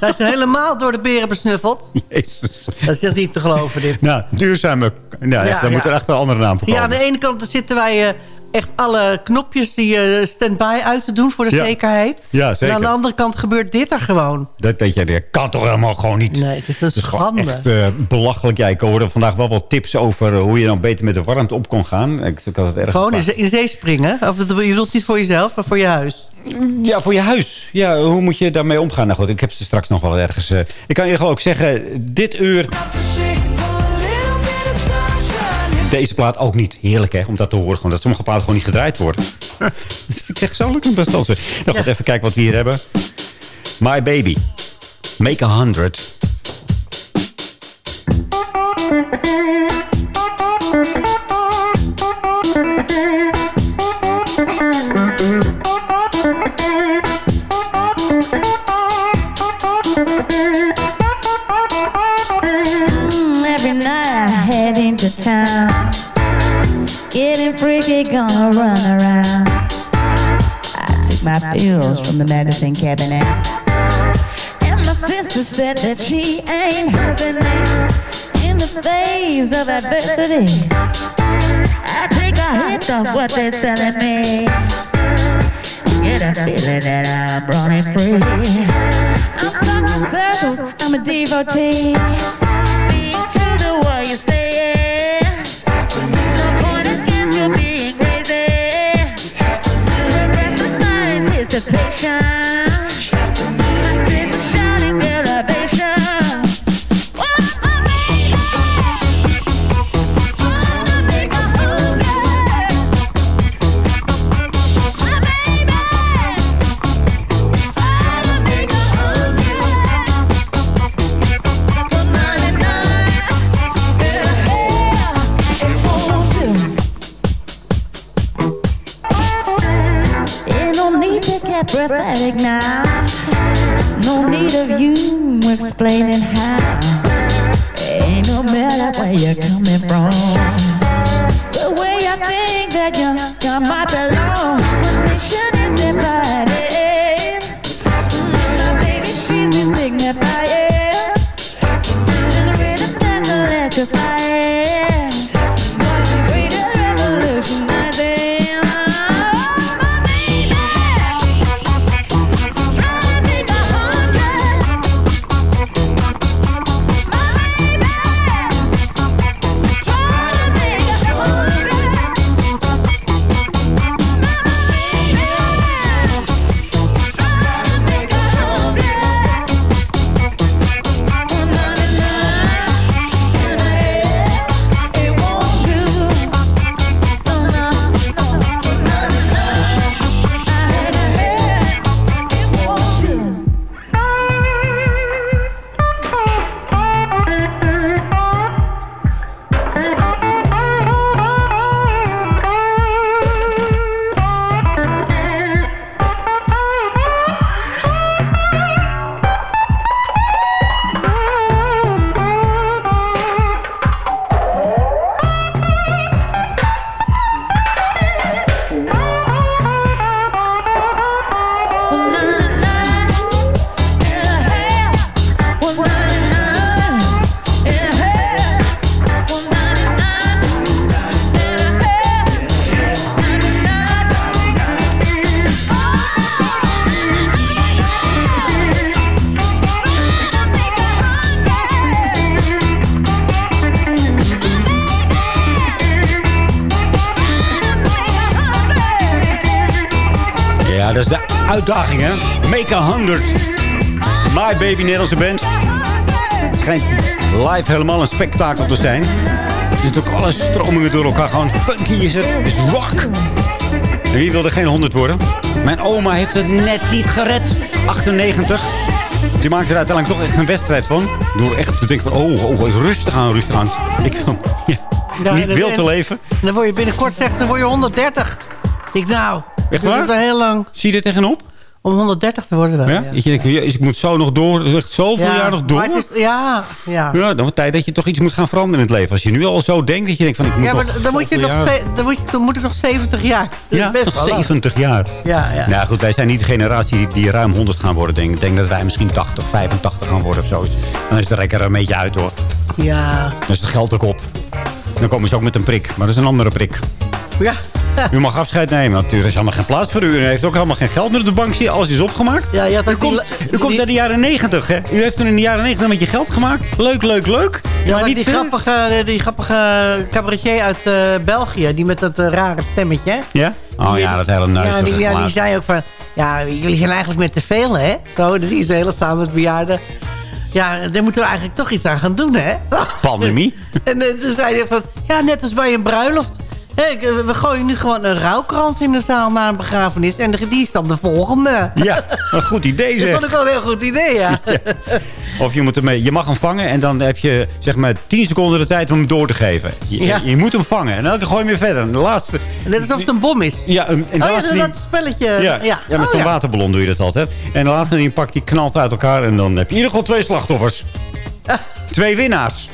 Speaker 4: Zij zijn helemaal door de beren besnuffeld.
Speaker 5: Jezus.
Speaker 4: Dat is echt niet te geloven, dit.
Speaker 5: Nou, duurzame... Nou,
Speaker 4: Ja,
Speaker 5: daar moet
Speaker 4: ja.
Speaker 5: er echt een andere naam voor
Speaker 4: Ja,
Speaker 5: komen.
Speaker 4: aan de ene kant zitten wij eh, echt alle knopjes die eh stand-by uit te doen voor de
Speaker 5: Ja.
Speaker 4: zekerheid.
Speaker 5: Ja,
Speaker 4: En
Speaker 5: zeker.
Speaker 4: aan de andere kant gebeurt dit er gewoon.
Speaker 5: Dat weet jij, dat kan toch helemaal gewoon niet.
Speaker 4: Nee, het is een
Speaker 5: is gewoon
Speaker 4: schande.
Speaker 5: echt eh, belachelijk. Ja, ik hoorde vandaag wel wat tips over hoe je dan beter met de warmte op kon gaan. Ik, ik had het erg
Speaker 4: Gewoon in, in zee springen. Of dat- je bedoelt niet voor jezelf, maar voor je huis.
Speaker 5: Ja, voor je huis. Ja, hoe moet je daarmee omgaan? Nou goed, ik heb ze straks nog wel ergens... eh, ik kan ieder geval ook zeggen, dit uur... Deze plaat ook niet. Heerlijk, hè? Om dat te horen. Gewoon dat sommige platen gewoon niet gedraaid worden. ik echt zo leuk. Best wel zo. Nou goed, even kijken wat we hier hebben. My Baby. Make a Hundred.
Speaker 20: Mm, into town. Getting freaky, gonna run around. I took my pills from the medicine cabinet. And my sister said that she ain't having it in the face of adversity. I take a hit of what they're telling me. Get a feeling that I'm running free. I'm stuck in circles, I'm a devotee. Being true to what you say. time. Prophetic now. No need of you explaining how. Ain't no matter where you're coming from. The way I think that you, you might belong.
Speaker 5: Make a hundred. My Baby Nederlandse band. Het schijnt live helemaal een spektakel te zijn. Er zitten ook alle stromingen door elkaar. Gewoon funky is het. Het is rock. En wie wilde geen 100 worden? Mijn oma heeft het net niet gered. 98. Die maakte er uiteindelijk toch echt een wedstrijd van. Door echt te denken van, oh, oh rustig aan, rustig aan. Ik van, ja,
Speaker 4: Ja,
Speaker 5: niet wil te leven.
Speaker 4: Dan word je binnenkort zegt, dan word je 130. Ik nou,
Speaker 5: Echt
Speaker 4: dat
Speaker 5: waar?
Speaker 4: is al heel lang.
Speaker 5: Zie je er tegenop?
Speaker 4: Om 130 te worden wel,
Speaker 5: Ja?
Speaker 4: ja.
Speaker 5: Dat je denkt, jezus, ik moet zo nog door. Echt zoveel
Speaker 4: Ja,
Speaker 5: jaar nog door.
Speaker 4: is- ja, ja.
Speaker 5: Ja, dan wordt tijd dat je toch iets moet gaan veranderen in het leven. Als je nu al zo denkt, dat je denkt van ik moet
Speaker 4: Ja, maar
Speaker 5: nog
Speaker 4: dan moet, je nog, dan, moet je, dan moet ik nog 70 jaar. Dat
Speaker 5: Ja,
Speaker 4: is best
Speaker 5: nog
Speaker 4: wel lang.
Speaker 5: 70 jaar.
Speaker 4: Ja, ja.
Speaker 5: Nou goed, wij zijn niet de generatie die, die ruim 100 gaan worden. Denk. Ik denk dat wij misschien 80, 85 gaan worden of zo. Dan is de rekker er een beetje uit hoor.
Speaker 4: Ja.
Speaker 5: Dan is het geld ook op. Dan komen ze ook met een prik. Maar dat is een andere prik.
Speaker 4: Ja.
Speaker 5: U mag afscheid nemen. Want er is helemaal geen plaats voor u. U heeft ook helemaal geen geld meer op de bank. Zie alles is opgemaakt.
Speaker 4: Ja, je had
Speaker 5: u
Speaker 4: die
Speaker 5: komt, u komt uit de jaren 90, hè? U heeft toen in de jaren 90 met je geld gemaakt. Leuk, leuk, leuk.
Speaker 4: Ja,
Speaker 5: maar niet
Speaker 4: die, grappige, die grappige cabaretier uit eh, België. Die met dat eh, rare stemmetje. hè?
Speaker 5: Ja? Oh
Speaker 4: Die-
Speaker 5: ja, dat hele neus.
Speaker 4: Ja, die, ja, die zei ook van... Ja, jullie zijn eigenlijk met te veel, hè? Zo, zie je ze hele samen met bejaarden. Ja, daar moeten we eigenlijk toch iets aan gaan doen, hè?
Speaker 5: Pandemie.
Speaker 4: en eh, toen zei hij van... Ja, net als bij een bruiloft. Eh, we gooien nu gewoon een rouwkrans in de zaal na een begrafenis. En die is dan de volgende.
Speaker 5: Ja, een goed idee
Speaker 4: Dat
Speaker 5: zeg.
Speaker 4: vond ik wel een heel goed idee, ja.
Speaker 5: Of je, moet hem, je mag hem vangen en dan heb je zeg maar 10 seconden de tijd om hem door te geven. Je,
Speaker 4: Ja.
Speaker 5: je moet hem vangen en dan gooi je hem weer verder. En de laatste...
Speaker 4: Net alsof het een bom is.
Speaker 5: Ja, een, en de
Speaker 4: oh, ja, dat
Speaker 5: die-
Speaker 4: spelletje.
Speaker 5: Ja,
Speaker 4: Ja,
Speaker 5: ja. met
Speaker 4: Oh,
Speaker 5: zo'n waterballon doe je dat altijd. En de laatste die pakt, die knalt uit elkaar. En dan heb je in ieder geval twee slachtoffers. Twee winnaars.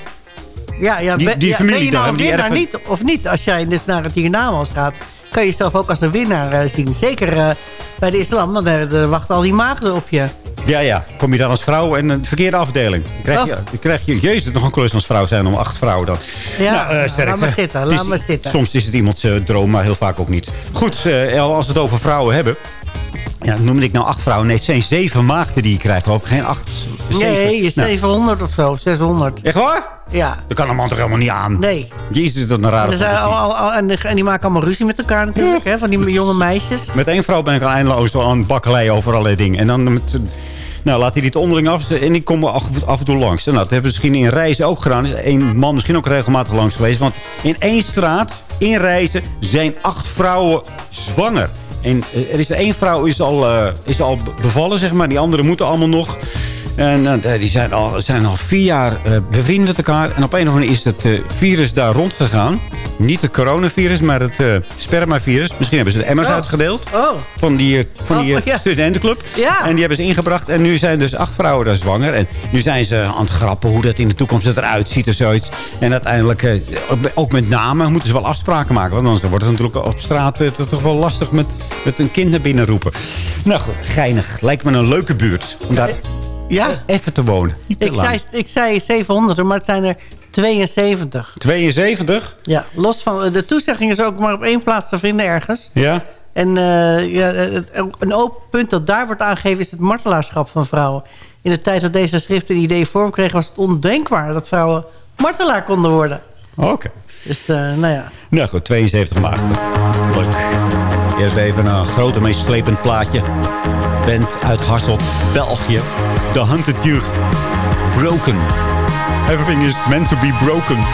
Speaker 4: Ja, ja,
Speaker 5: Die- die
Speaker 4: ja,
Speaker 5: familie
Speaker 4: ben je nou
Speaker 5: daar,
Speaker 4: een winnaar niet, of niet? Als jij dus naar het hiernamaals gaat, kan je jezelf ook als een winnaar eh, zien. Zeker eh, bij de islam, want daar, daar wachten al die maagden op je.
Speaker 5: Ja, ja. Kom je dan als vrouw en een verkeerde afdeling. Dan krijg je,
Speaker 4: Oh.
Speaker 5: dan krijg je jezus, nog een klus als vrouw zijn om acht vrouwen dan.
Speaker 4: Ja,
Speaker 5: Nou, eh, sterk,
Speaker 4: laat maar zitten, laat
Speaker 5: is-
Speaker 4: maar zitten.
Speaker 5: Soms is het iemands droom, maar heel vaak ook niet. Goed, eh, als we het over vrouwen hebben. Ja, noemde ik nou acht vrouwen? Nee, het zijn zeven maagden die je krijgt. Geloof ik. Geen acht... zeven.
Speaker 4: Nee, je is
Speaker 5: Nou,
Speaker 4: 700 of zo, 600.
Speaker 5: Echt waar?
Speaker 4: Ja.
Speaker 5: Dat kan een man toch helemaal niet aan?
Speaker 4: Nee.
Speaker 5: Jezus, is dat een
Speaker 4: En,
Speaker 5: rare
Speaker 4: zijn al, al- al- en, en die maken allemaal ruzie met elkaar natuurlijk, hè, van die jonge meisjes.
Speaker 5: Met één vrouw ben ik al eindeloos aan het bakkelei over allerlei dingen. En dan met, nou, laat hij dit onderling af. En ik kom af, af en toe langs. En nou, dat hebben ze misschien in reizen ook gedaan. Is één man misschien ook regelmatig langs geweest. Want in één straat, in reizen, zijn acht vrouwen zwanger. En eh, er is één vrouw is al, eh, is al bevallen, zeg maar. Die anderen moeten allemaal nog. En eh, die zijn al, zijn al vier jaar bevriend met elkaar. En op een of andere manier is het virus daar rondgegaan. Niet het coronavirus, maar het eh, spermavirus. Misschien hebben ze de emmers
Speaker 4: Oh.
Speaker 5: uitgedeeld.
Speaker 4: Oh.
Speaker 5: Van die, eh, van die
Speaker 4: Oh,
Speaker 5: eh,
Speaker 4: ja.
Speaker 5: studentenclub.
Speaker 4: Ja.
Speaker 5: En die hebben ze ingebracht. En nu zijn dus acht vrouwen daar zwanger. En nu zijn ze aan het grappen hoe dat in de toekomst eruit ziet of zoiets. En uiteindelijk, ook- met namen, moeten ze wel afspraken maken. Want anders wordt het natuurlijk op straat toch wel lastig met, met een kind naar binnen roepen. Nou goed, geinig. Lijkt me een leuke buurt. Om daar
Speaker 4: Ja.
Speaker 5: even te wonen. Niet te
Speaker 4: Ik
Speaker 5: lang.
Speaker 4: zei, ik zei 700, maar het zijn er 72.
Speaker 5: 72?
Speaker 4: Ja, los van... De toezegging is ook maar op één plaats te vinden ergens.
Speaker 5: Ja?
Speaker 4: En eh, ja, het- een open punt dat daar wordt aangegeven... is het martelaarschap van vrouwen. In de tijd dat deze schrift een idee vorm kreeg... was het ondenkbaar dat vrouwen martelaar konden worden.
Speaker 5: Oké.
Speaker 4: Dus, eh, nou ja.
Speaker 5: Nou goed, 72 maanden. Leuk. Eerst even een grote, meeslepend plaatje. Band uit Hasselt, België. The Hunted Youth. Broken. Everything is meant to be broken.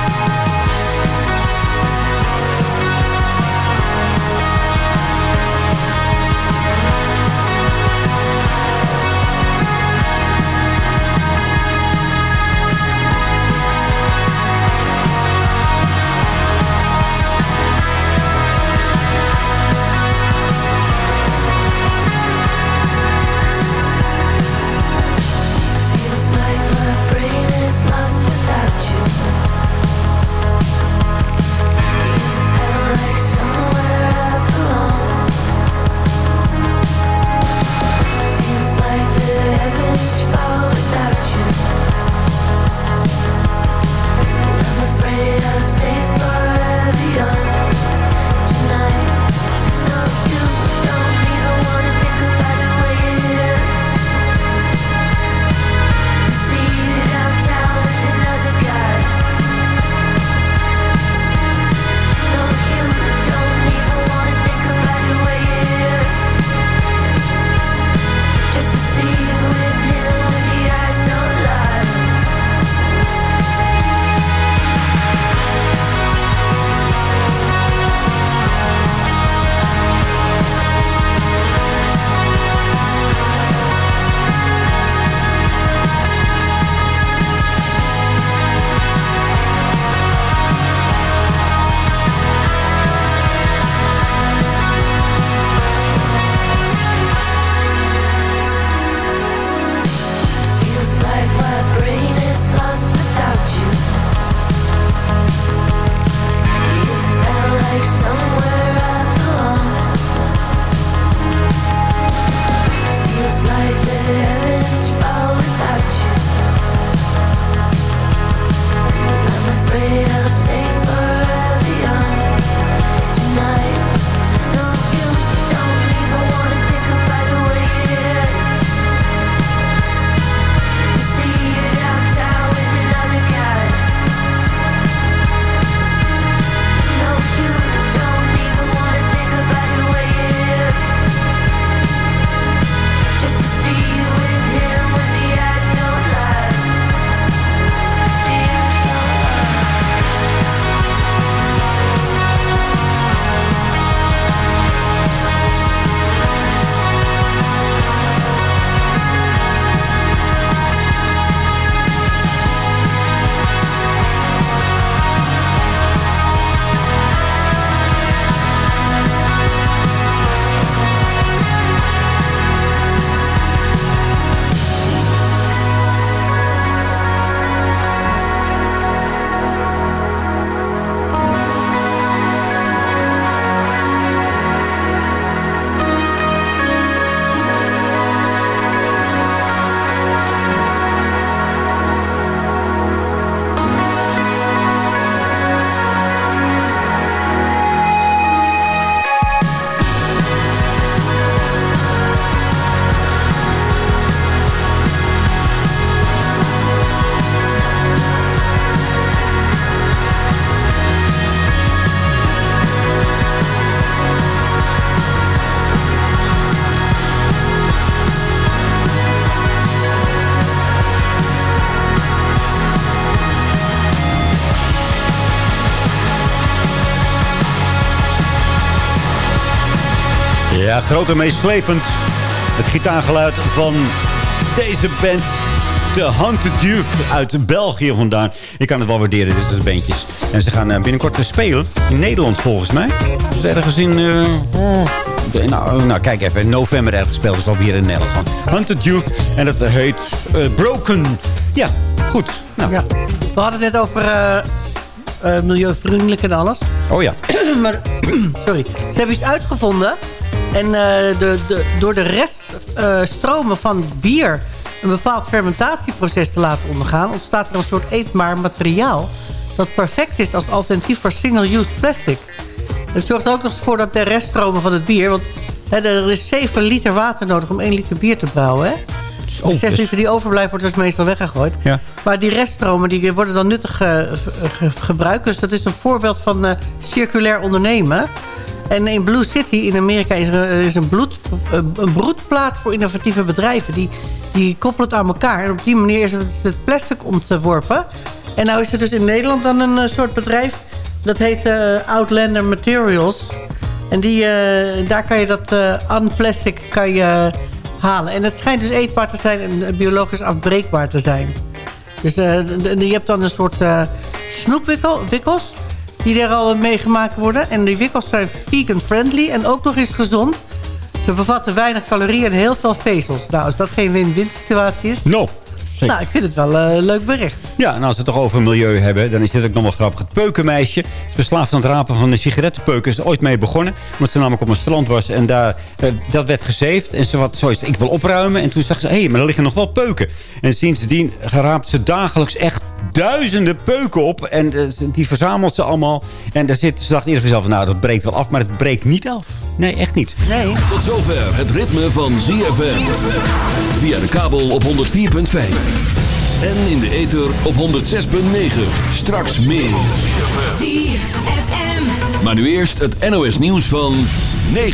Speaker 5: Groot en meeslepend. Het gitaargeluid van deze band. De Hunted Youth uit België vandaan. Ik kan het wel waarderen, dit soort bandjes. En ze gaan eh, binnenkort eh, spelen in Nederland volgens mij. Dus ergens in... eh, de- nou, nou, kijk even. In november ergens speelt ze alweer in Nederland. Gewoon Hunted Youth. En dat heet Broken. Ja, goed. Nou.
Speaker 4: Ja. We hadden het net over milieuvriendelijk en alles.
Speaker 5: Oh ja.
Speaker 4: maar, sorry. Ze hebben iets uitgevonden. En eh, de, de, door de reststromen van bier een bepaald fermentatieproces te laten ondergaan... ontstaat er een soort eetbaar materiaal... dat perfect is als alternatief voor single-use plastic. Het zorgt er ook nog eens voor dat de reststromen van het bier... want hè, er is 7 liter water nodig om 1 liter bier te brouwen. Hè?
Speaker 5: Zo,
Speaker 4: de 6
Speaker 5: dus-
Speaker 4: liter die overblijft wordt dus meestal weggegooid.
Speaker 5: Ja.
Speaker 4: Maar die reststromen die worden dan nuttig eh, ge- gebruikt. Dus dat is een voorbeeld van eh, circulair ondernemen. En in Blue City in Amerika is er, is een, bloed, een broedplaats voor innovatieve bedrijven. Die, die koppelen het aan elkaar. En op die manier is het, plastic ontworpen. En nou is er dus in Nederland dan een eh, soort bedrijf. Dat heet eh, Outlander Materials. En die, eh, daar kan je dat eh unplastic kan je halen. En het schijnt dus eetbaar te zijn en biologisch afbreekbaar te zijn. Dus je hebt dan een soort snoepwikkels die er al mee gemaakt worden. En die wikkels zijn vegan-friendly en ook nog eens gezond. Ze bevatten weinig calorieën en heel veel vezels. Nou, als dat geen win-win situatie is...
Speaker 5: No. Zeker.
Speaker 4: Nou, ik vind het wel eh, een leuk bericht.
Speaker 5: Ja, en als we het toch over milieu hebben, dan is dit ook nog wel grappig. Het peukenmeisje is verslaafd aan het rapen van de sigarettenpeuken. Is er ooit mee begonnen, omdat ze namelijk op een strand was. En daar, eh, dat werd gezeefd. En ze had zoiets, ik wil opruimen. En toen zag ze, hé, hey, maar er liggen nog wel peuken. En sindsdien raapt ze dagelijks echt duizenden peuken op. En eh, die verzamelt ze allemaal. En daar zit, ze dacht eerst van zichzelf, nou, dat breekt wel af. Maar het breekt niet af. Nee, echt niet.
Speaker 4: Nee.
Speaker 2: Tot zover het ritme van ZFM. Via de kabel op 104.5. En in de ether op 106.9. Straks meer. Maar nu eerst het NOS nieuws van 9